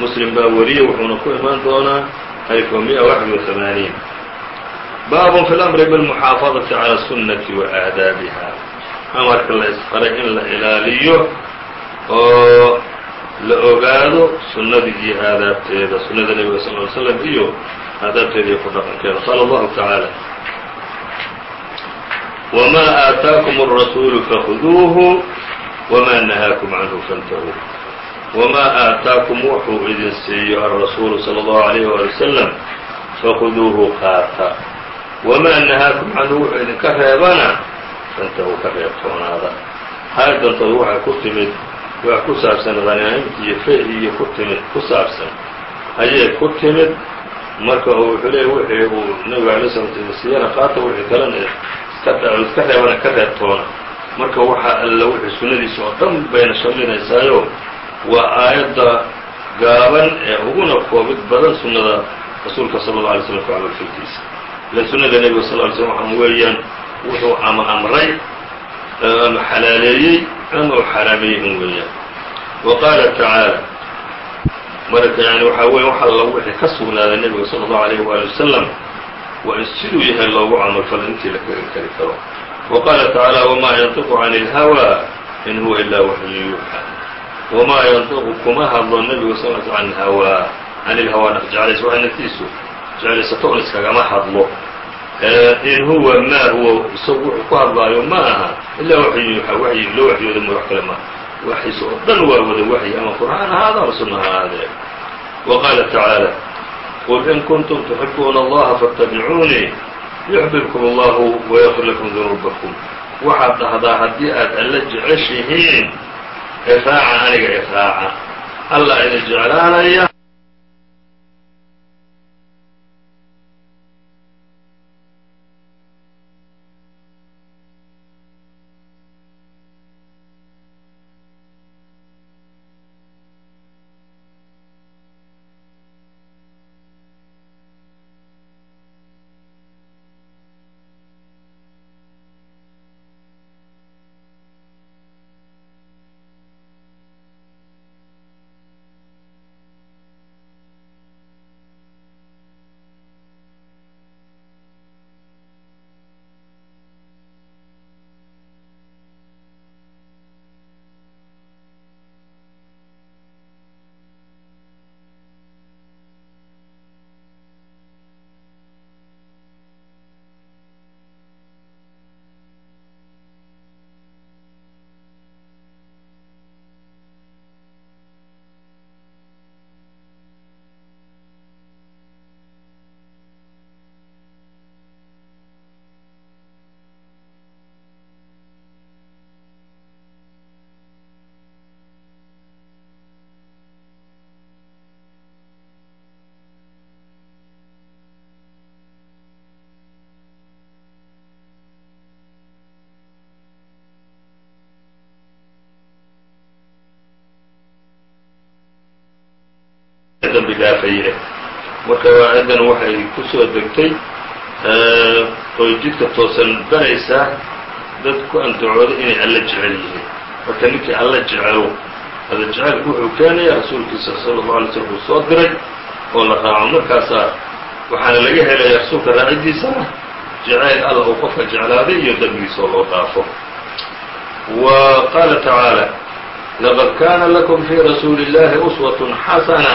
Muslim baa wariyey wuxuuna ku imaan doonaa alf miya waxd wa hamaaniin baabun fi lamri bilmuxaafadati cala الsunnati wa aadaabiha. Amarka la isfaray in la ilaaliyo oo la ogaado sunnadii iyo aadaabteeda sunnada nebiga sal ly slam iyo aadaabteeda iyo ku dhaqankeeda qaala allahu tacaala wmaa aataakum الrasuulu fakhuduuhu wmaa nahaakum canhu fantahuu wmaa aataakum wuxuu idin siiyo alrasuulu salى اllahu عalayh wali wasalam fakhuduuhu qaata wamaa nahaakum canhu wuxuu idinka reebana fantahuu ka reebtoonaada haayadantoodu waxay ku timid wax ku saabsan hanaa'imta iyo fe- iyo ku timid ku saabsan. Ayay ku timid marka wuxuu leeya wixii uu nabigu alay slam siiyana qaata wixii kalena iska reebana ka reebtoona marka waxa alla wixii sunnadiisa oo dhan bayna shamlinaysaayo waa aayadda gaaban ee uguna koobid badan sunnada rasuulka sala اlه alay slam ku camalfalkiisa ila sunada nebiga sal ly slm waxaan weeyaan wuxuu ama amray ama xalaaleeyey ama u xaraameeyey un weeyaan wa qaala tacaalى marka yani waxaa weya wax alla wixii ka sugnaaday nebiga salى الlaه عalيه wali wasalam waa in siduu yahay loogu camalfalo intii la kaga kari karo wa qaala tacaalى wma yantiqu can اlhawى in huwa ilaa waxyu yuuxى wamaa yantiqu kuma hadlo nebigu sal l can hawaa can ilhawaa naf jeclays waa naftiisu jeclaysato un iskagama hadlo in huwa maa huwa isagu wuxuu ku hadlaayo ma aha ilaa waxyu yuuxى waxyi loo waxyooda mooy wax kale maaha waxyiisa oo dhan waa wada waxyi ama qur'aan ahaada ama sunna ahaadee wa qaala tacaalى qul in kuntum tuxibuuna allaha faاtabicuunii yuxbibkum allahu wayغfir lakum dunuubakum waxaad dhahdaa haddii aad alla jeceshihiin iraaca aniga iraaca allah idin jeclaanaya bayi ah marka waacidan waxay ku soo degtay oy jidka toosan baraysaa dad ku andacooday inay alla jecel yihiin. Marka ninkii alla jecelo alla jecelku wuxuu keenaya rasuulkiisa sala allau alay slm uu soo diray oo la raaco. Markaasaa waxaana laga helayaa rasuulka raaciddiisana jacayl alla uu qofka jeclaaday iyo dembigiisoo loo dhaafo. Wa qaala tacaala laqad kaana lakum fii rasuuli اllahi uswaة xasana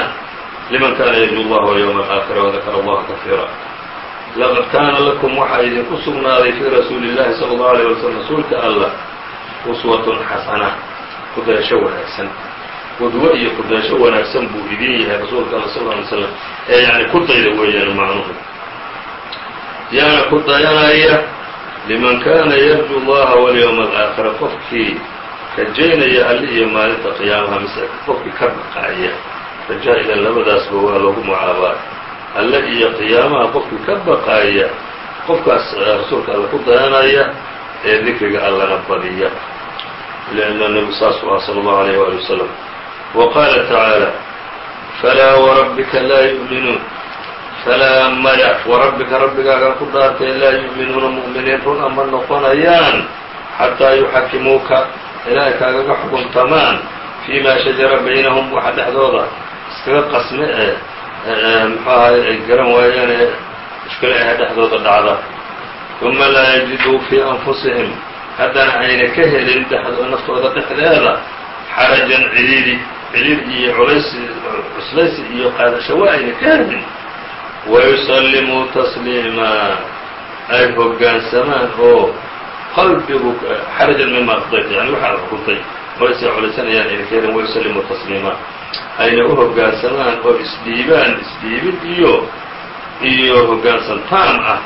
liman kana yarju اllaha waywma alaakhira wadakara allaha kafiira laqad kaana lakum waxaa idinku sugnaaday fii rasuuli اllahi salى اllahu alيه waslm rasuulka allah uswatun xasana kudayasho wanaagsan qudwo iyo kudayasho wanaagsan buu idin yahay rasuulka alla sal ly slam ee yani ku dayda weeyaan macnuhu yaana ku dayanaya liman kana yarju اllaha walyowma alaakhira qofkii rajaynaya alli iyo maalinta qiyaamaha mise qofkii ka baqaaya rajaa-idan labadaasba waa loogu magacaabaa alle iyo qiyaamaha qofkii ka baqaaya qofkaas rasuulka alla ku dayanaya ee dikriga allana badiya. Lanna nebi saas u ah sala allahu alayh waali wasalam wa qaala tacaala falaa warabbika laa yu'minuun. Falaa maya warabbika rabbigaagan ku dhaartay laa yu'minuuna mu'miniin run ama noqonayaan xataa yuxakimuuka ilaahay kaagaga xukuntamaan fii shajara baynahum waxa dhexdooda iskaga qasme ee muxuu ahay ay garan waayeen ee mushkilo ahe dhexdooda dhacda. ثuma laa yajiduu fii أnfusihim haddana ayna ka helin naftooda dhexdeeda xarajan ciliili ciliil iyo culays cuslaysi iyo qaadashawa ayna ka helin. Wayusallimuu tasliimaa ay hoggaansamaan oo qalbigu xarajan mima qdayta yani waxaad xukuntay ay culaysanayaan ayna ka helin wayusallimuu tasliimaa ayna u hoggaansamaan oo isdhiibaan isdhiibid iyo iyo hoggaansan taam ah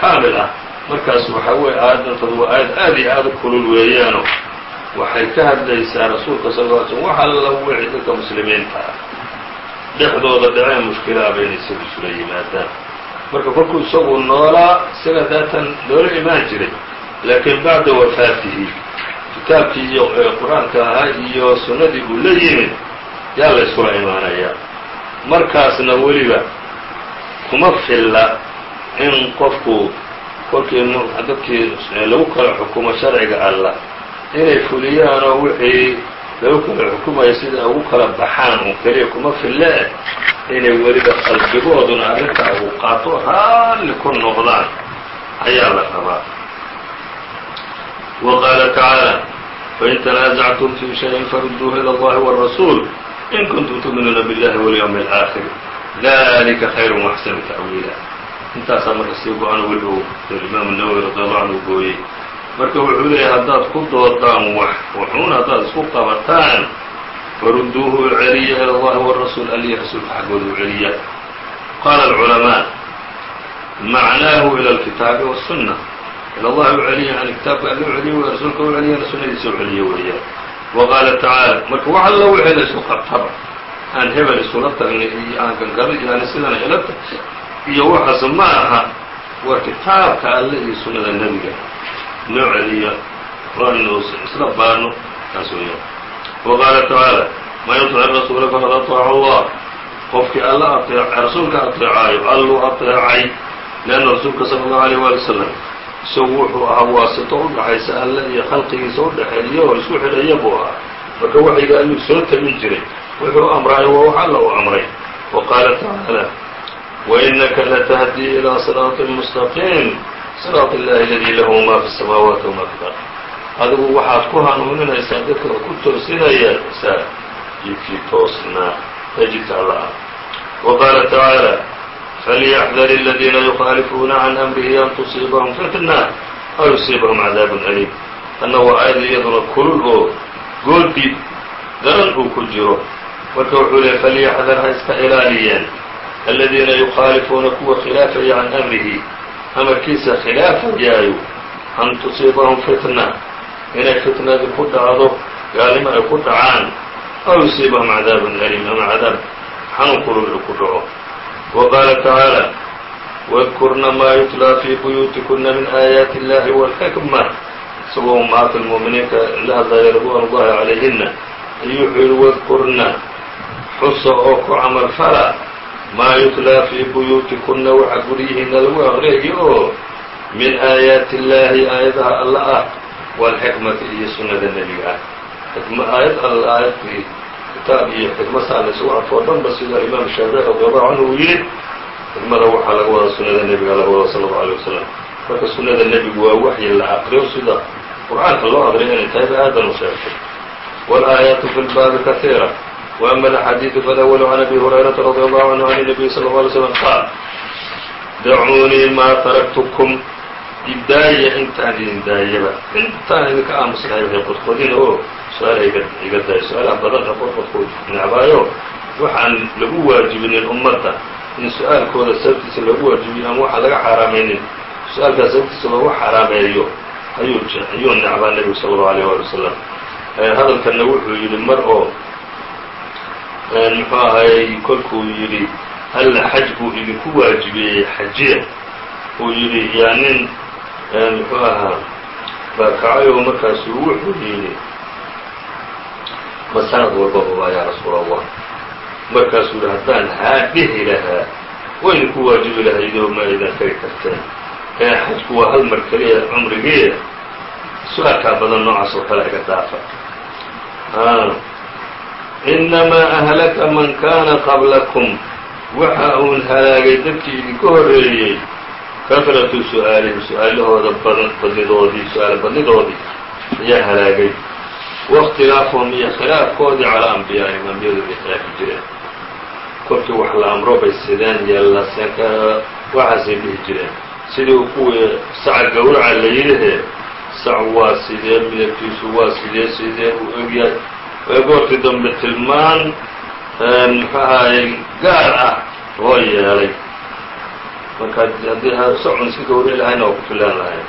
kaamil ah. Markaas waxaa weeye aayadantadu waa aayad aad iyo aad u kulul weeyaano. Waxay ka hadlaysaa rasuulka sal ll ly slm wax alla wixii dadka muslimiinta ah. Dhexdooda dhaceen mushkilaa bayna isagu isula yimaadaan. Marka kolkuu isagu noolaa isaga daatan loola imaan jiray laakiin bacda wafaatihi kitaabkii iyo qur'aanka ahaa iyo sunnadii uu la yimid yaa la yskula imaanayaa markaasna weliba kuma filla in qofku kolkii dadkii lagu kala xukumo sharciga allah inay fuliyaan oo wixii lagu kala xukumaya sida ugu kala baxaan un keliya kuma fille inay weliba qalbigooduna arrintaa ugu qaato raalli ku noqdaan. Ayaa la rabaa. Wa qaala tacaala fain tanaasactum fii shayin farudduuhu ila allahi wاrasuul in kuntum tuminuuna biاllahi walyawmi اlaakhir dalika khayru waxsanu ta'wiila intaasaa marka sii go-an weli uu imaamu nawowi radiallahu canhu gooyey marka wuxuu leeyahy haddaad ku doodaan wax oo xun haddaad isku qabataan farudduuhu celiya ila allahi warasuul aliya rasuulka xaggoodu celiya qaala alculamaa macnaahu ila alkitaabi wasunna ila allahi u celiya yani kitaabka alle u celiya wey rasuulka u celiya na sunnadiisa u celiya weeyaan wa qaala tacaala marka wax alla wixii la isu qabtaba aan hebel isula tagnay iyo aan gankaro yani sidana ila tagtay iyo waxaas ma aha waa kitaabka alle iyo sunnada nebiga noo celiya oo aynu isla baano taas weeyaan wa qaala tacaala man yuطic rasuula faqad aطaaca allah qofkii alla aeec rasuulka ateecaayo alluu ateecay leanna rasuulka sala allahu alيyh waali wasalam isagu wuxuu ahaa waasito u dhaxaysa alle iyo khalqigiisa u dhaxeeyo oo isku xidhaya buu ahaa. Marka waxyiga ayuu soo tabin jiray. Wuxuu amraay waa wax alla u amray. Wa qaala tacaala wainaka latahdii ilaa siraati mustaqiim siraat illahi aladii lahu ma fi samaawaati wma fi lard adigu waxaad ku hanuuninaysaa dadka ku toosinayaasaa jidkii toosnaa ee alla ah. Wa qaala tacaala falyaxdar اladiina yukhaalifuuna can amrihi an tusiibahum fitna aw yusiibahum cadaab aliim tanna waa aayad iyaduna kulul oo goodi daran uu ku jiro marka wuxuu leey falyaxdar ha iska ilaaliyeen aladiina yukhaalifuuna kuwa khilaafaya can amrihi amarkiisa khilaafayaayo an tusiibahum fitna inay fitnadi ku dhacdo gaalnimo ay ku dhacaan aw yusiibahum cadaabun aliim ama cadaab xanuun kulul u ku dhaco wa qaala tacaala wadkurna maa yutlaa fii buyuutikuna min aayaati اllahi wاlxikma isagoo ummahaat lmu'miniinka la hadlaya ridwaan ullahi calayhina ayuu wuxuu yihi wadkurna xusa oo ku camal fala maa yutlaa fii buyuutikuna waxa guryihiina lagu aqriyayo oo min aayaati illaahi aayadaha alla ah waalxikmati iyo sunnada nebiga ah aayad alla aayadkii kitaab iyo xikma saan isugu anfoo dhanba sida imaam shaafici radiallahu canhu uu yidhi xikmada waxaa laga wadaa sunnada nebiga laga wadaa sala allau alay wasalam marka sunnada nebigu waa waxyi la aqriyo sida qur'aanka loo aqriyo inay tahay ba aadan u sheegtay. Wal-aayaatu fi lbaabi kahiira wa alxadiidu falawlu can abi hurayrata radi allahu canhu can nabiyi sala اla alay slam qaal dacuunii maa taraktukum idaaya intaan idin daayaba intaan idinka aamus lahay waay oo su'aala iga daayo su'aalaha badanna qodqodkoodu nacbaayo waxaan lagu waajibinin ummadda in su'aalkooda sababtiisa lagu waajibiyo ama waxaa laga xaaraamaynin. Su'aalkaas sabtiisa loogu xaraameeyo ayuu necbaa nebigu sala allau alيyh waali wasalam hadalkanna wuxuu yidhi mar oo muxuu ahayy kolkuu yidhi alla xaj buu idinku waajibeeyey xajiya? Uu yidhi yaa nin muxuu ahaa baakacayo markaasuu wuxuu yidhi ma sanad walbaba yaa rasuul allah markaasuu yihi haddaan haa dhihi lahaa waa idinku waajibi lahaydoo ma aydan kari karteen. Ee xajku waa hal mar keliya cumrigee su'aalkaa badan noocaas oo kale iga dhaafa inamaa ahlaka man kaana qablakum. Waxa uun halaagay dadkii idinka horreeyey kahratu su'aalihim su'aalahooda badnidoodii su'aal badnidoodii ayaa halaagay waاkhtilaafuhum iyo khilaafkoodii calaa anbiyaa'ihim ambiyadooday khilaafi jireen kolkii wax la amro bay sideen yeellasen waxaasay dhihi jireen sidii kuwii saca gowraca la yidhahee sac waa sidee midabkiisu waa sidee sidee uu egyahay ee goortii dambe tilmaan muxuu ahaayey gaar ah loo yeelay marka haddii socon iska gowri lahayna waa ku filaan lahayn.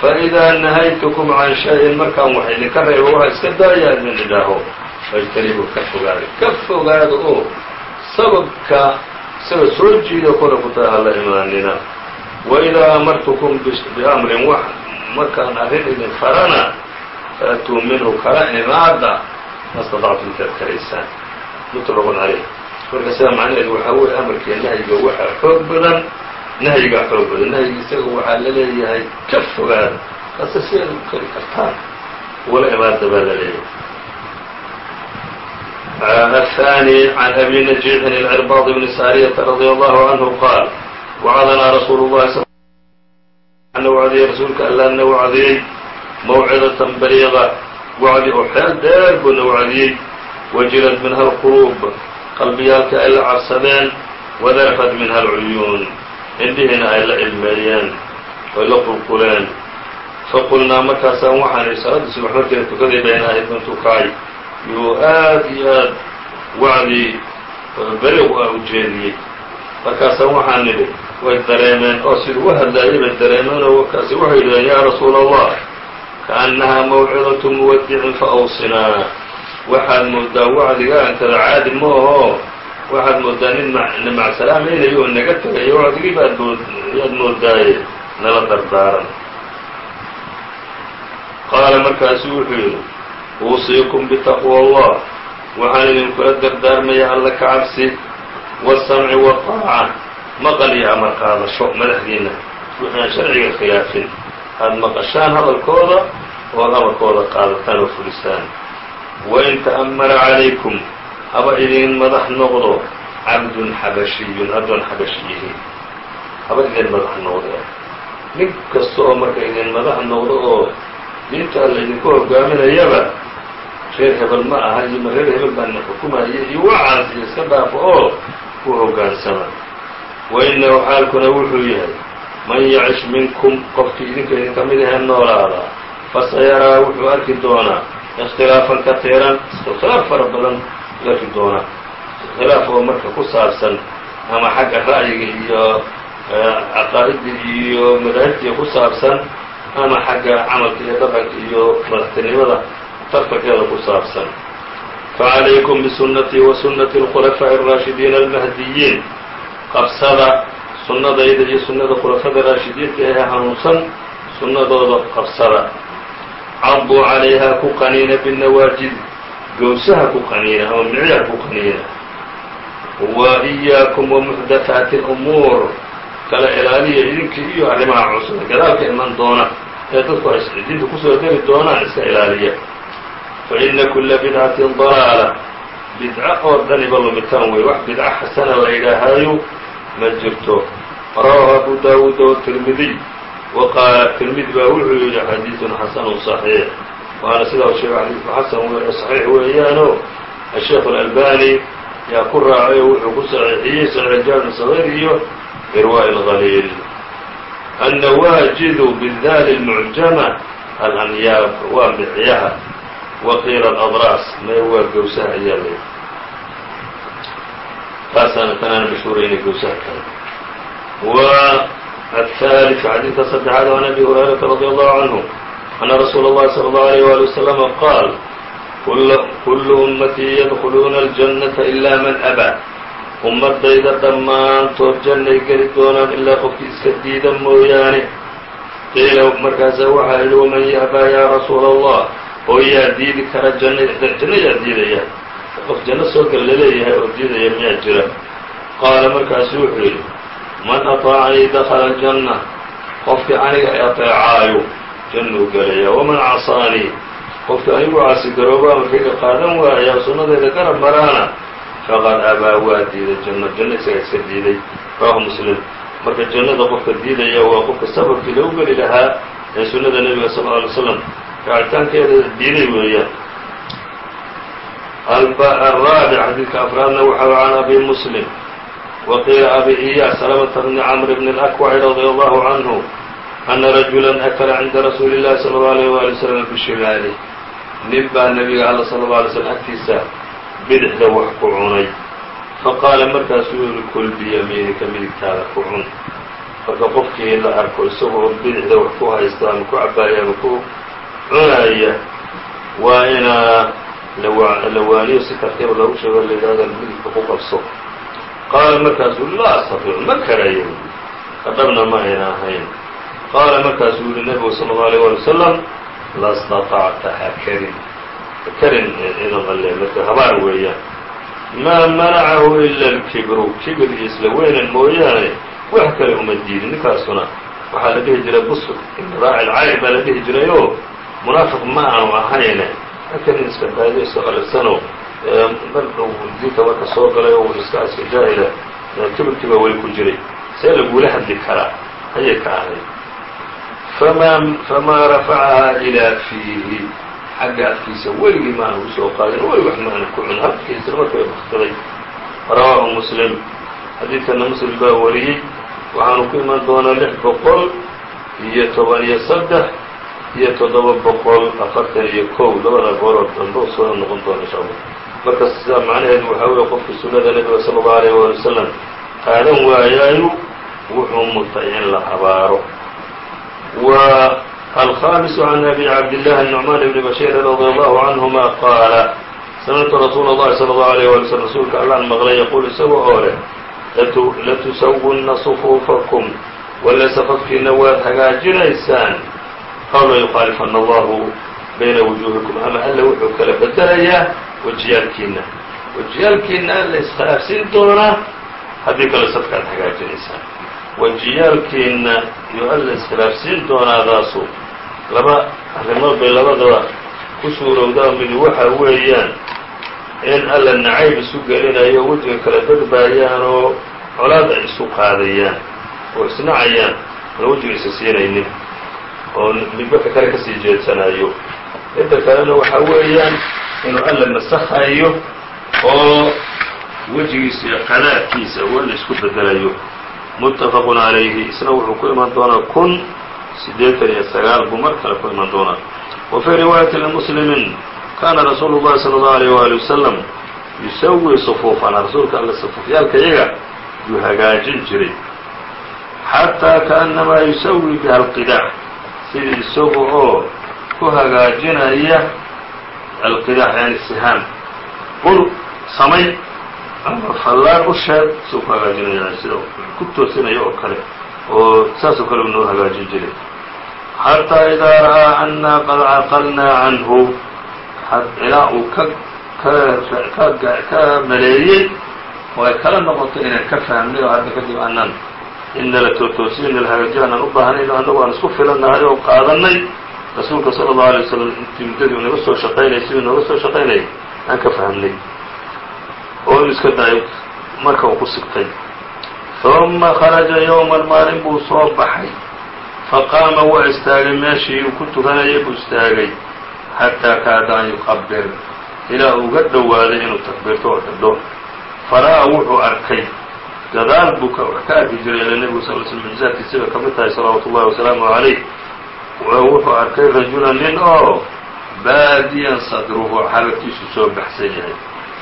Faidaa nahaytukum can shay-in markaan wax idinka reebo waxa iska daaya idin idhaaho fajtanibu ka fogaada ka fogaada oo sababka isaga soo jiida kora ku tahay hala imaanina. Waidaa amartukum biamrin wax markaan arrin idin farana faatuu minhu kala imaada ma staطactum intaad karaysaan. Mutlaqun caleyh marka sidaa macnaheedu waxaa weeye amarkiiyo nahyiga waxaa xoog badan nahyigaa xoog badan nahyiga isaga waxaa la leeyahay ka fogaada taase si aad u kari kartaan wala imaada baa la leeyahay الثاني عن أbي نجيح العرباض بن ساryة رضي الله عنه qاaل وعdnaa رsuuل الlahi صل na wacdiyey rasuulka allaana wacdiyey mawcidaة baliiغة wacdi oo xeel dheer buuna wacdiyey wajilad minha الqلوب qalbiyaalka ay la cabsadeen wadarafat minha alcuyuun indhihiina ay la ilmeeyeen oy la qulquleen. Faqulnaa markaasaan waxaan ihi salaadda subax markeeda tukaday bayna ahayd bantukaay yuu aad iyo aad wacdii beri u jeediyey. Markaasaan waxaan nidhi way dareemeen oo siduu u hadlaayay bay dareemeen oo markaasi waxay yidhahdeen yaa rasuula allah kaannahaa mawcidatu muwadicin faawsinaa waxaad moodaa wacdigaankada caadi ma aho waxaad moodaa nin na macsalaamaynayo oo naga tegayo wacdigii baad yaad moodaaye nala dardaaran. qaala markaasuu wuxuu yidhi uusiikum bitaqwa allah waxaan idinkula dardaarmaya alla ka cabsi wasamci waطaaca maqal iyo amar qaadasho madaxdiinna wixii sharciga khilaafin aada maqashaan hadalkooda oo amarkooda qaadataan oo fulisaan wain ta'amara calaykum haba idin madax noqdo cabdun xabashiyun addoon xabashiyihi haba idin madax noqde nin kasta oo marka idin madax noqdo oo diinta alla idinku hogaaminayaba reer hebel ma aha iyo reer hebel baana xukumaya iyo wacaas iyo iska dhaafo oo u hoggaansama wa inahu xaalkuna wuxuu yahay man yacish minkum qofkii idinka idinka mid ahee noolaada fasayaraa wuxuu arki doonaa ikhtilaafan katiiran ikhtilaaf fara badan arki doonaa ikhtilaaf oo marka ku saabsan ama xagga ra'yiga iyo caqaa'idda iyo madaahibtiiya ku saabsan ama xagga camalka iyo dhaqanka iyo madaxtinimada tartankeeda ku saabsan facalaykum bisunatii wa sunati اlkhulafaaءi الraashidiina almahdiyiin qabsada sunnadayda iyo sunnada khulafada raashidiinta ee hanuunsan sunnadooda qabsada caduu calayha ku qaniina binawaajid gowsaha ku qaniina ama micyaha ku qaniina. Wa إiyaakum wamuxdathaati اlumuur kala ilaaliya idinkii iyo arrimaha cusub. Gadaalka iman doona. Ee dadku ay diinta ku soo dari doonaan iska ilaaliya. Faina kula bidcatin dalaala. Bidco oo dhaniba lumitaan wey wax bidco xasana la yidhaahaayo ma jirto. Rawahu abu daawuud wtirmidiy wa qaala tirmidi baa wuxuu yidhi xadiidun xasanu صaxiix waana sidaa u sheega xadiidku xasan صaxiix weeyaano asheekh اlalbani yaa ku raacay oo wuxuu ku saxiixiyey saxiix jaami صغيr iyo irwaa اlqaliil annawaajidu bidali اlmucjama alanyaab waa micyaha waqiila adraas may waa gowsaha ayaa la taasaana tanaana mashhuuraynay gowsaha kale wa الثالث xadiidka saddexaad عan abi هuraيرaةa رadي الله عanه أna rasuula الlahi صلى الله عليه وaلي وسلم qaal kul أmتيi ydkluuna الجنةa إlا man أbى ummadayda dhammaantood jannay geli doonaan ilaa qofkii iska diida mooyaane qiila markaasa waxaa yidhi waman yأbىa ya rasuula الlah oo yaa diidi kara janna janno yaa diidaya qof janno soo gal laleeyahay oo diidaya miyaa jira qaala markaasu wuxuu yidhi man aطaacanii dakala aljanna qofkii aniga ay aطeecaayo jannuu gelaya waman casaanii qofkii anigu caasigarooba amarkayga qaadan waaya sunnadayda garab maraana faqad abaa waa diiday janno janno isaga iska diiday rawahu muslim marka jannada qofka diidaya waa qofka sababkii lagu geli lahaa ee sunnada nebiga sal lla alay slam raacitaankeeda diiday weeyaan الرابع xadiidka afraadna waxa can abi msلم وqiila abi إyاس سلمة بن cمر بن الأكوع رضي الله عنه أنa رaجuلا أkla عinda رasuuلi الlahi صلى الله عليه وaلي وسلم بشimaali nin baa nebiga all صلى الله عليه وسلم agtiisa bidixda wax ku cunay faqaala markaasuu yihi kul biyamiinika midigtaada ku cun marka qofkii la arko isagoo bidixda wax ku haysta ama ku cabaaya ama ku cunaya waa inaa la waaniyo si tartiiba loogu sheego la yidhahda midigka ku qabso qaala markaasuu laa astatiicu ma karayo ka dhabna ma ayna ahayn qaala markaasuu yihi nebigu sala allau alيyه wali wasalam lastatacta ha karin ha karin idan alle marka habaar weeyaan maa manacahu ila اlkibru kibir iyo isla weynan mooyaane wax kale uma diidin ninkaasuna waxaa la dhihi jiray busr ibn raaci lcayr baa la dhihi jiray oo munaafiq ma aanu ahayne halkan iska baadiyo iska qalisano mar dhow diinka marka soo galay oo iska iska jaahila kibirkii baa weli ku jiray. See lagula hadli karaa ayay ka ahayd. Fama famaa rafacahaa ilaa fiihi. Xagga afkiisa weligii ma u soo qaadin weli wax ma aanu ku cun. Afkiisana marka way baktiday rawaahu muslim. Xadiidkana muslim baa wariyey. Waxaanu ku iman doonaa lix boqol iyo toban iyo saddex iyo toddoba boqol afartan iyo kow. Labada gooroo dambe soo noqon doona insha allah marka sidaa macnaheedu waxaa weeye qofka sunnada nebiga sala allahu alayh waali wasalam qaadan waayaayu wuxuu mutay in la habaaro wa alkhamisu can abi cabdillahi nucmaan bni bashiir radi allahu canhuma qaala samictu rasuula اllahi salى اllahu alayh wali slm rasuulka allaan maqlay yaquul isaga oo leh latusawunna sufuufakum walla safafkiina waad hagaajinaysaan aw la yukhaalifana allahu bayna wujuuhikum ama alla wuxuu kala bedelayaa wejiyaalkiina wejiyaalkiina alla iskhilaafsiin doonaa haddii kale safkaad hagaajinaysaan wejiyaalkiina iyo alla iskhilaafsiin doonaadaasu laba arrimood bay labadaba ku suurowdaa midi waxa weeyaan in alla nacayb isu gelinayo wejiga kala dadbaayaan oo colaad ay isu qaadayaan oo isnacayaan aan wejiga isa siinaynin oo midba ka kale ka sii jeedsanayo midda kalena waxa weeyaan inuu alla nasakhayo oo wejigiisa iyo qadaadkiisa uu alla isku bedelayo. Muttafaqun calayhi isna wuxuu ku iman doonaa kun siddeetan iyo sagaal buu mar kale ku iman doonaa. Wa fii riwaayati limuslimin kaana rasuulu llahi sala allahu alayh waali wasalam yusawi sufuufana. Rasuulka alla sufuufyaalka iyaga yuu hagaajin jiray. Xataa kaannamaa yusawi biha alqidaac sidii isaga oo ku hagaajinaya alqidaac yani sihaam ul samay ama fallaan u sheeg suu ku hagaajinaya sida ku toosinaya oo kale oo saasoo kale noo hagaajin jiray xataa idaa ra'aa annaa qad caqalnaa canhu ilaa uu ka ka maleeyey oo ay kala noqoto inaan ka fahmnay oo hadda kadib aanan inala tootoosiyo inala hagaajiyo aanan u baahnayn o annagu aan isku filannahay oo qaadanay rasuulka sala allahu alay wasalam intii muddadii naga soo shaqaynayay siduu nooga soo shaqaynayay aan ka fahmnay oo inu iska dayo marka uu ku sigtay ثuma kharaja yowman maalin buu soo baxay faqaama waa istaagay meeshii uu ku tukanayay buu istaagay xataa kaada an yuqabir ilaa uga dhowaaday inuu takbiirto oo xidho fara-a wuxuu arkay gadaal buu wax ka arki jiray ila nebigu sal l sl mucjizaadkiisi bay ka mid tahay salawaatu ullahi wasalaamu calayh wuxuu arkay rajula nin oo baadiyan sadruhu xabadkiisu soo baxsan yahay.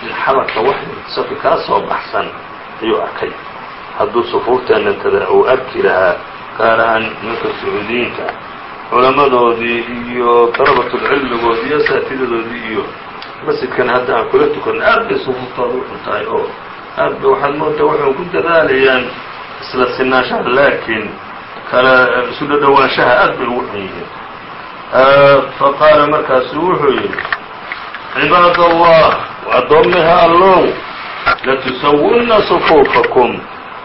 In xabadka wax safi kaa soo baxsan ayuu arkay. Hadduu sufuurteenantada uu arki lahaa gaar ahaan ninka sacuudiyiinta culammadoodii iyo dalabatulcilmigoodii iyo saatidadoodii iyo masjidkan hadda aan kula tukanno aad bay sufuuftooda u tahay oo aad ba waxaad moodaa waxay ku dadaalayaan isla sinaanshaha laakiin kala isu dhadhowaanshaha aad bay ugu xun yihiin. Faqaala markaasu wuxuu yidhi cibaad allah addoomiha allow latusawunna sufuufakum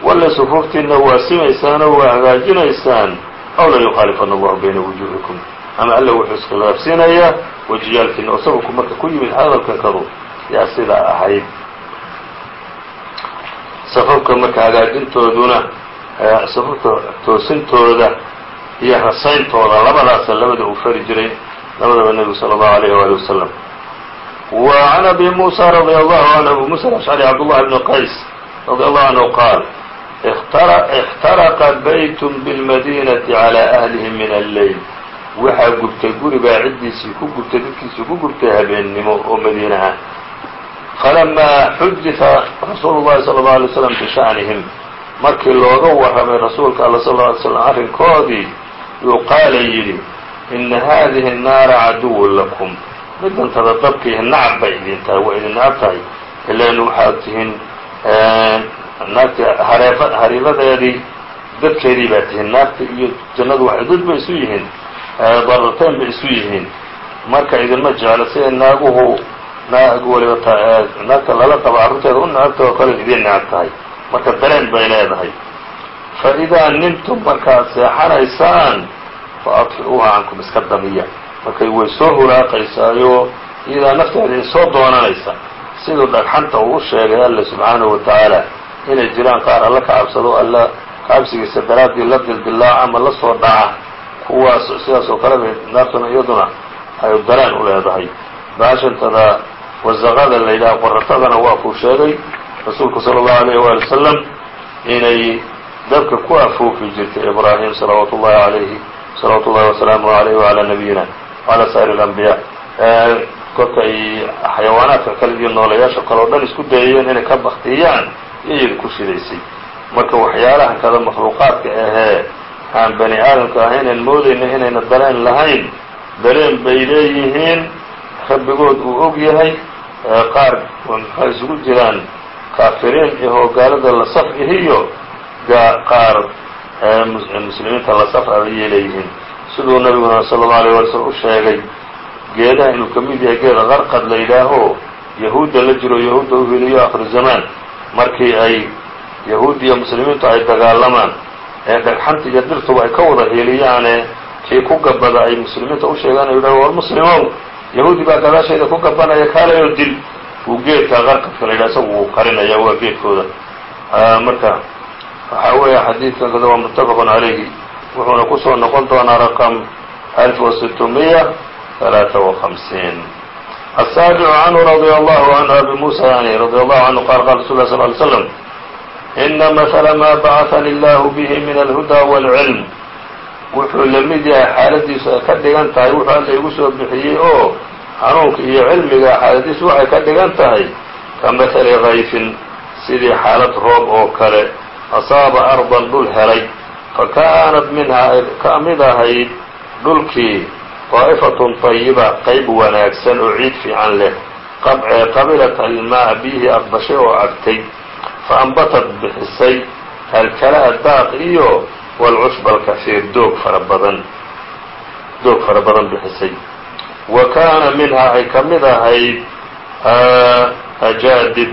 walla sufuuftiina waa simaysaan oo waa hagaajinaysaan aw la yukhaalifana allahu bayna wujuuhikum. Ama alla wuxuu iskhilaafsiinayaa wejiyaalkiina oo sababku marka ku yimid hadalka kadu yaa sidaa ahayd. Safafka marka hagaajintooduna safafka toosintooda iyo rasayntooda labadaasa labada uu fari jiray labadaba nebigu salى الlahu عalيyه wali wasalam w عan abi muسى radي allahu عanه abu muسى الأشcري cabdاللahi بn qays radي allahu عanهu qaal اxtaraqa bayt bاlmadinaةi عalى أhlihi min الleyl waxaa gubtay guribaa ciddiisii ku gubtay dadkiisii ku gubtay habeennimo oo madiine ah falamaa xudiثa rasuulu الlahi salى الlaه alay slam bisha'nihim markii looga warramay rasuulka alla sal ly slam arrinkoodii yuu qaala yidhi ina haadihi الnaara caduwun lakum. Midantada dabkiihi nacab bay idin tahay waa idin nacab tahay. Ilan waxaad tihiin naarti hariibadeedii dadkeedii baa tihiin naarta iyo jannadu dad bay isu yihiin dararteyn bay isu yihiin. Marka idinma jeclo sida naaguhu naag waliba naagta lala qabo carruurteeda u nacabta oo kale idin nacab tahay marka dareen bay leedahay. Fa idaa nintum markaad seexanaysaan fa adfi'uuha cankum iska damiya. Markay way soo hulaaqaysaayo iyadaa nafteeda soo doonanaysa. Siduu dhagxanta uu u sheegay alle subxaanahu wa tacaala inay jiraan qaar alla ka cabsado alla kaabsigiisa daraaddii la dildilaaca ama la soo dhaca kuwaas sidaas oo kale bay naartuna iyaduna ay dareen u leedahay. Baashantada wasaqada la yidhaha qoratadana waa kuu sheegay rasuulku sala allahu alayh waali wasalam inay dabka ku afuufi jirtay ibraahim salawaatu ullahi alayhi salawaatu ullahi wasalaamuhu alayh wacalaa nabiyina wacalaa saa'ir alambiyaa kolkay xayawaanaadka kale iyo noolayaasha kale oo dhan isku dayayeen inay ka baktiyaan iyayda ku shidaysay. Marka waxyaalaha kada makhluuqaadka ahee aan bani aadamka ahaynan moodayna inayna dareen lahayn dareen bay leeyihiin rabbigood uu og yahay qaar maxay isugu jiraan kaafiriin ihoo gaalada la saf ihiyo qaar muslimiinta la saf abayay leeyihiin siduu nabiguna sala allau alay wala slm u sheegay geedaha inuu ka mid yahay geeda qarqad la yidhaaho yahuudda la jiro yahuudda u heliyo akhiru zamaan markii ay yahuud iyo muslimiintu ay dagaalamaan ee dhagxanta iyo dirtuba ay ka wada heliyaane kii ku gabada ay muslimiinta u sheegaan yidhaho war muslimow yahuudi baa gadaashayda ku gabanaya kaalayoo dil uu geedka qarqadka la yidhaha isagu uu qarinaya waa geedkooda marka waxaa weeye xadiidkan kada waa muttafaqun calayhi wuxuuna kusoo noqon doonaa raqam alf wa sitmiya ثلاثة وخمسين السابع عنه رضي الله عنه أبي موسى يعني رضي الله عنه قال قال رسول الله صلى الله عليه وسلم إن مثل ما بعثني الله به من الهدى والعلم wuxuu la mid yahay xaaladiisu ay ka dhigan tahay wuxuu alla igu soo bixiyey oo xanuunka iyo cilmiga xaaladiisu waxay ka dhigan tahay ka mathali kayfin sidii xaalad roob oo kale asaaba ardan dhul helay. Fa kaanat minhaa ka mid ahayd dhulkii daa'ifatun طayiba qayb wanaagsan oo ciid fiican leh. Qabilat almaa biyihii aqbashay oo agtay. Fa ambatad bixisay alkalaa daaq iyo walcushba alkafiir doog fara badan doog fara badan bixisay wa kaana minhaa ay ka mid ahayd ajaadib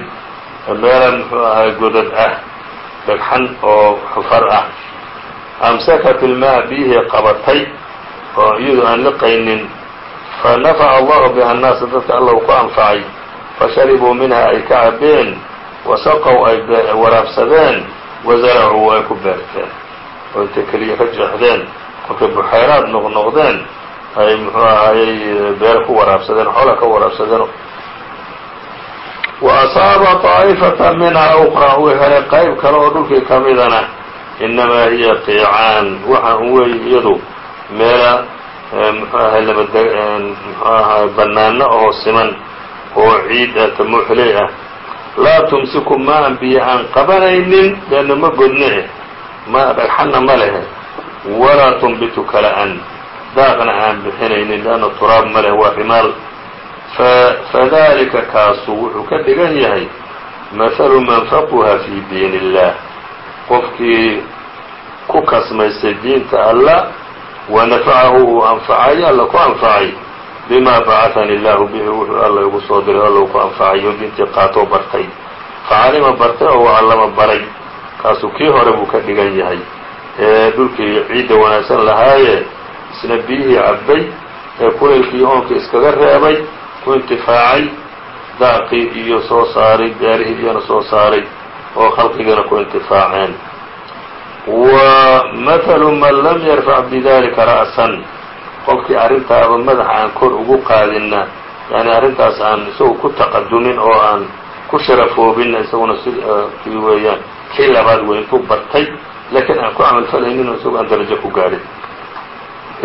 meela muxuu ahay godad ah dhagxan oo xufar ah. Amsakat ilmaa biyihii qabatay oo iyadu aan liqaynin fanafaca allahu biha annaasa dadka alla uu ku anfacay fasharibuu minha ay ka cabeen wasaqow ay waraabsadeen wazaracuu ay ku beerteen. Oo intay keliya ka jeexdeen kolkay buxayraad noqnoqdeen ay muxuu ahayey beer ku waraabsadeen xoola ka waraabsadeen. Wa asaaba طaa'ifata minhaa ukraa uu helay qayb kale oo dhulkii ka midana inamaa hiya qiicaan. Waxa un weeye iyadu meela muxuu ahay labad muxuu ahay bannaano oo siman oo ciid ah tamuuxley ah. Laa tumsiku maan biyo aan qabanaynin leanna ma godne ma dhagxanna ma lehe. Walaa tunbitu kala-an daaqna aan bixinaynin leanna turaab ma leh waa rimaal fadalika kaasu wuxuu ka dhigan yahay mahalu man faquha fi diin illah qofkii ku kasmaystay diinta alla wanafacahu uu anfacay alla ku anfacay. Bima bacahani illaahu bihi wuxuu alla igu soo diray alla ku anfacay oo diintii qaatoo bartay. Facalima bartay oo wacallama baray. Kaasuu kii hore buu ka dhigan yahay. Ee dhulkii ciidda wanaagsan lahaaye isna biyihii cabbay ee kulaylkii oonkii iskaga reebay ku intifaacay daaqii iyo soo saaray beerihii iyona soo saaray oo khalqigiina ku intifaaceen. Wa mathalu man lam yarfac bidalika ra'san. Qofkii arrintaaba madaxa aan kor ugu qaadinna yani arrintaas aan isagu ku taqadumin oo aan ku sharafoobinna isaguna si kii weeyaan kii labaad wey intuu bartay laakiin aan ku camalfalaynin oo isagu aan darajo ku gaadhin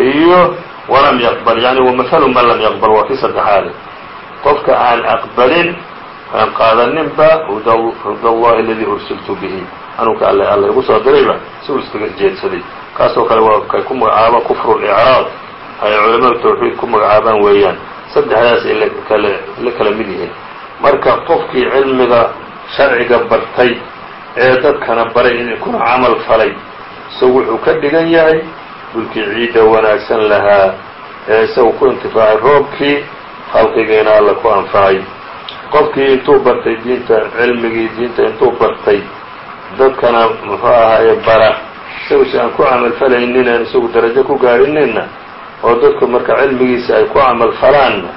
iyo walam yaqbal yani wamathalu man lam yaqbal waa kii saddexaade qofka aan aqbalin aan qaadaninba huda allahi aladii ursiltu bihi. Hanuunka alle alla igu soo dirayba isagu iskaga jeedsaday. Kaasoo kale waa kay ku magacaabaan kufru licraad ay culamada tawxiid ku magacaabaan weeyaan. Saddexdaas ay lakale la kala mid yihiin. Marka qofkii cilmiga sharciga bartay ee dadkana baray idinkuna camal falay isagu wuxuu ka dhigan yahay dhulkii ciidda wanaagsan lahaa ee isagu ku intifaacay roobkii khalqigiina alla ku anfacay. Qofkii intuu bartay diinta cilmigii diinta intuu bartay dadkana muxuu ahaaye bara. Isagu si aan ku camalfalaynin aan isagu darajo ku gaadhinina oo dadku marka cilmigiisa ay ku camalfalaanna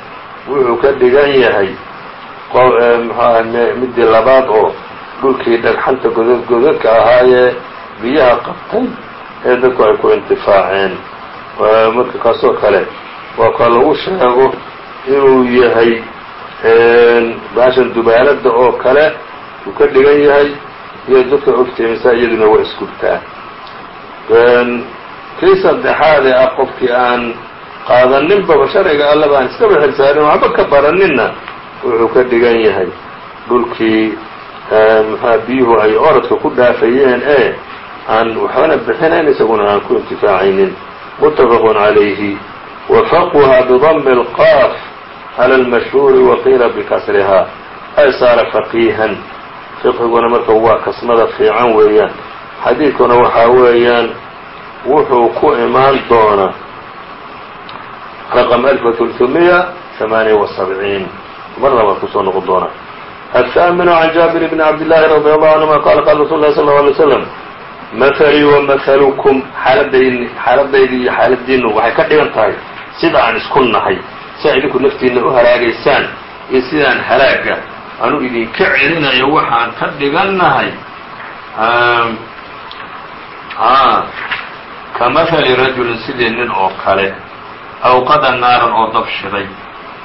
wuxuu ka dhigan yahay muxuu aha midii labaad oo dhulkii dhagxanta godad godadka ahaayee biyaha qabtay ee dadku ay ku intifaaceen. Marka kaasoo kale waa ka lagu sheego inuu yahay baashan dubaalada oo kale uu ka dhigan yahay iyo dadka ogtaymaysaa iyaduna waa isgubtaa kii saddexaad ee ah qofkii aan qaadaninbaba sharciga allaba aan iskaba xilsaarin waxba ka baraninna wuxuu ka dhigan yahay. Dhulkii mxua biyuhu ay orodka ku dhaafayeen ee aan waxbana bixinayn isaguna aan ku intifaacaynin mutafaqun calayhi wafaqha bdm اlqaaf clى اlmashhuuri waqiila bikasrihaa ay saara faqiihan fiqhiguna marka waa kasmada fiican weeyaan xadiidkuna waxaa weeyaan wuxuu ku imaan doonaa raqم ألف وثلثمية ثمانية وسبعين marna waad kusoo noqon doonaa الثامن عن جابر بن عبد الله رضي الله عنهma qال qال رsuل الله صلى الله عليه وسلم maalii wamahalukum xaaladaydi xaaladaydii iyo xaaladiinu waxay ka dhigan tahay sida aan isku nahay. Si aa idinku naftiinna u halaagaysaan iyo sidaan halaaga anu idinka celinayo waxaan ka dhigannahay ehm, ka mahali rajulin sidii nin oo kale awqada naaran oo dab shiday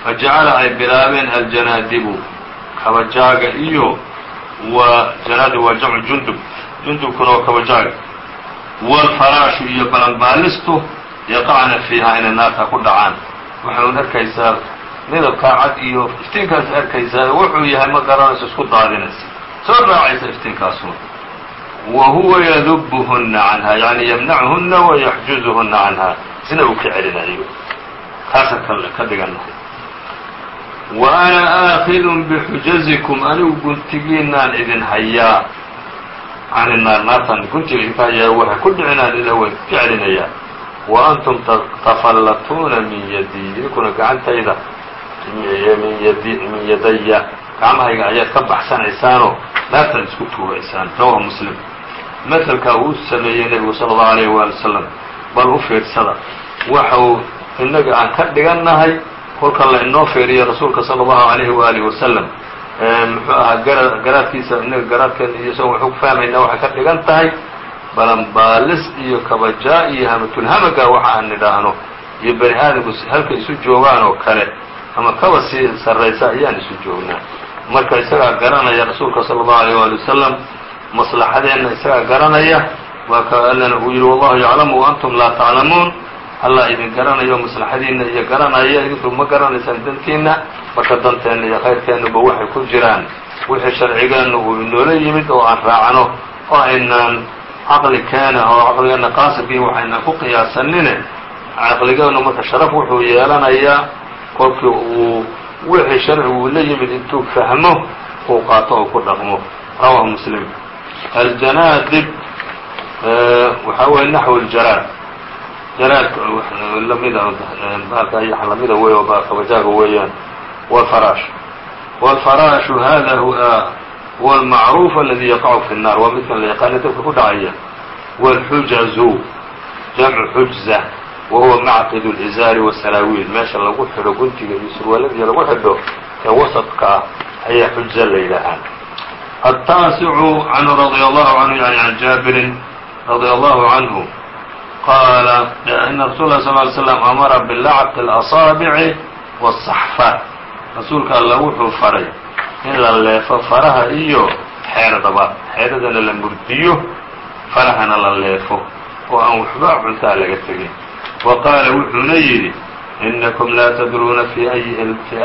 fa ay bilaabeen aljanaadibu kabajaaga iyo wa janaadib waa jamcu jundub jundubkuna waa kabajaaga waalfaraashu iyo balanbaalistu yaqacna fiihaa inay naarta ku dhacaan. Waxaad arkaysaa midabkaa cad iyo iftiinkaas arkaysaa. Wuxuu yahay ma garanayso isku daadinaysa soo raacaysa iftiinkaasu wa huwa yadubuhuna canha yani yamnachuhuna wa yaxjuzuhuna canha. Isna uu ka celinayo. Taasaan ka dhigannahay wa ana aakidun bixujazikum anigu guntigiinaan idin hayaa cani naar naartaan guntiga idinka hayaa waxa ku dhicinaan ila waan ka celinayaa wa antum tafallatuuna min yadii idinkuna gacantayda. Min yadi min yadaya gacmahayga ayaad ka baxsanaysaanoo naartaad isku tuuraysaan. Rawahu muslim. Maselkaa uu sameeyey nebigu sala allahu alayh waali wasalam bal u fiirsada. Waxau innaga aan ka dhigannahay kolka la inoo feeriyo rasuulka sala allahu alayhi waalihi wasalam muxuu ahaa gara garaadkiisa inaga garaadkeena iyo isago waxu ku fahmaynaa waxay ka dhigan tahay balanbaalis iyo kabajaa iyo hamatulhamaga waxa aan nidhaahno iyo bani aadamku halka isu joogaan oo kale ama kaba sii sarraysa ayaan isu joognaa. Marka isagaa garanaya rasuulka sala allahu alayh waali wasalam maslaxadeenna isagaa garanaya waa ka allana uu yidhi wallahu yaclamu wa antum laa taclamuun allah idin garanayo maslaxadiinna iyo garanaya idinku ma garanaysaan dantiinna marka danteenna iyo khayrkeennuba waxay ku jiraan. Wixii sharcigeenna uu inoola yimid oo aan raacno oo aynaan caqli keena oo caqligeenna qaasibkii waxaynaan ku qiyaasanine. Caqligeennu marka sharaf wuxuu yeelanayaa kolkii uu wixii sharcigu uu la yimid intuu fahmo uu qaato oo ku dhaqmo. Rawahu muslim. Aljanaadib waxaa weeye naxw ljaraad jaraadka lamida baalka ayax lamida wey oo kabajaaga weeyaan wlfaraash wاlfaraashu hada huwa almacruuf aladi yaqacu fi الnar waa midkan la yaqaana dabka ku dhacaya wاlxujazu jamcu xujza wa huwa macqid اlizaari wasalaawiil meesha lagu xidho guntiga iyo surwaaladiya lagu xidho ee wasadka ah ayaa xuja la yidhaahaa التاaسع عنه رضي الله عنه يعني عن جابر رضي الله عنه قال إن رsuل الله صلى اه عليه وسلم أمر بلعق الأصاaبع والصحفة rasuulka alla wuxuu faray in la leefo faraha iyo xeeradaba xeeradana la murdiyo farahana la leefo oo aan waxba cuntaa laga tegin wa qaala wuxuuna yidhi إنكم laa tdruuna في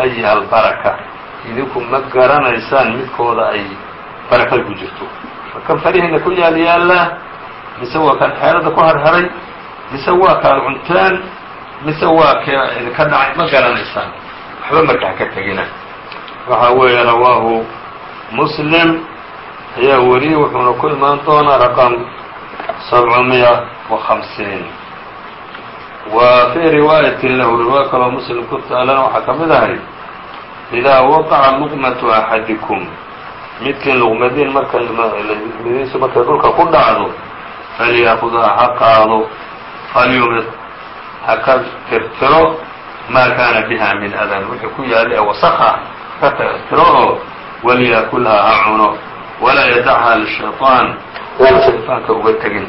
أyiha الbarكة idinku ma garanaysaan midkooda ay barakada ku jirto kan farihiina ku yaal yaallaa mise waa kan xeerada ku harharay mise waa kaad cunteen mise waa ka idinka dhacay ma garanaysaan waxba markaa ka tegina waxaa weeye rawaahu muslim ayaa wariyey wuxuuna ku imaan doonaa raqam sabcumiya wa hamsiin wa fii riwaayatin lahu riwaaya kaloo muslim ku taalana waxaa ka mid ahay idaa waqaca luqmatu axadikum midkiin luqmadiin marka midiisu markay dhulka ku dhacdo falyaakudaa ha qaado falyumid ha ka tirtiro maa kaana biha min adan wixii ku yaalla ee wasakha ka tirtiro oo walyakulha ha cuno walaa yadachaa lishayطaan waan shayطaanka uga tegin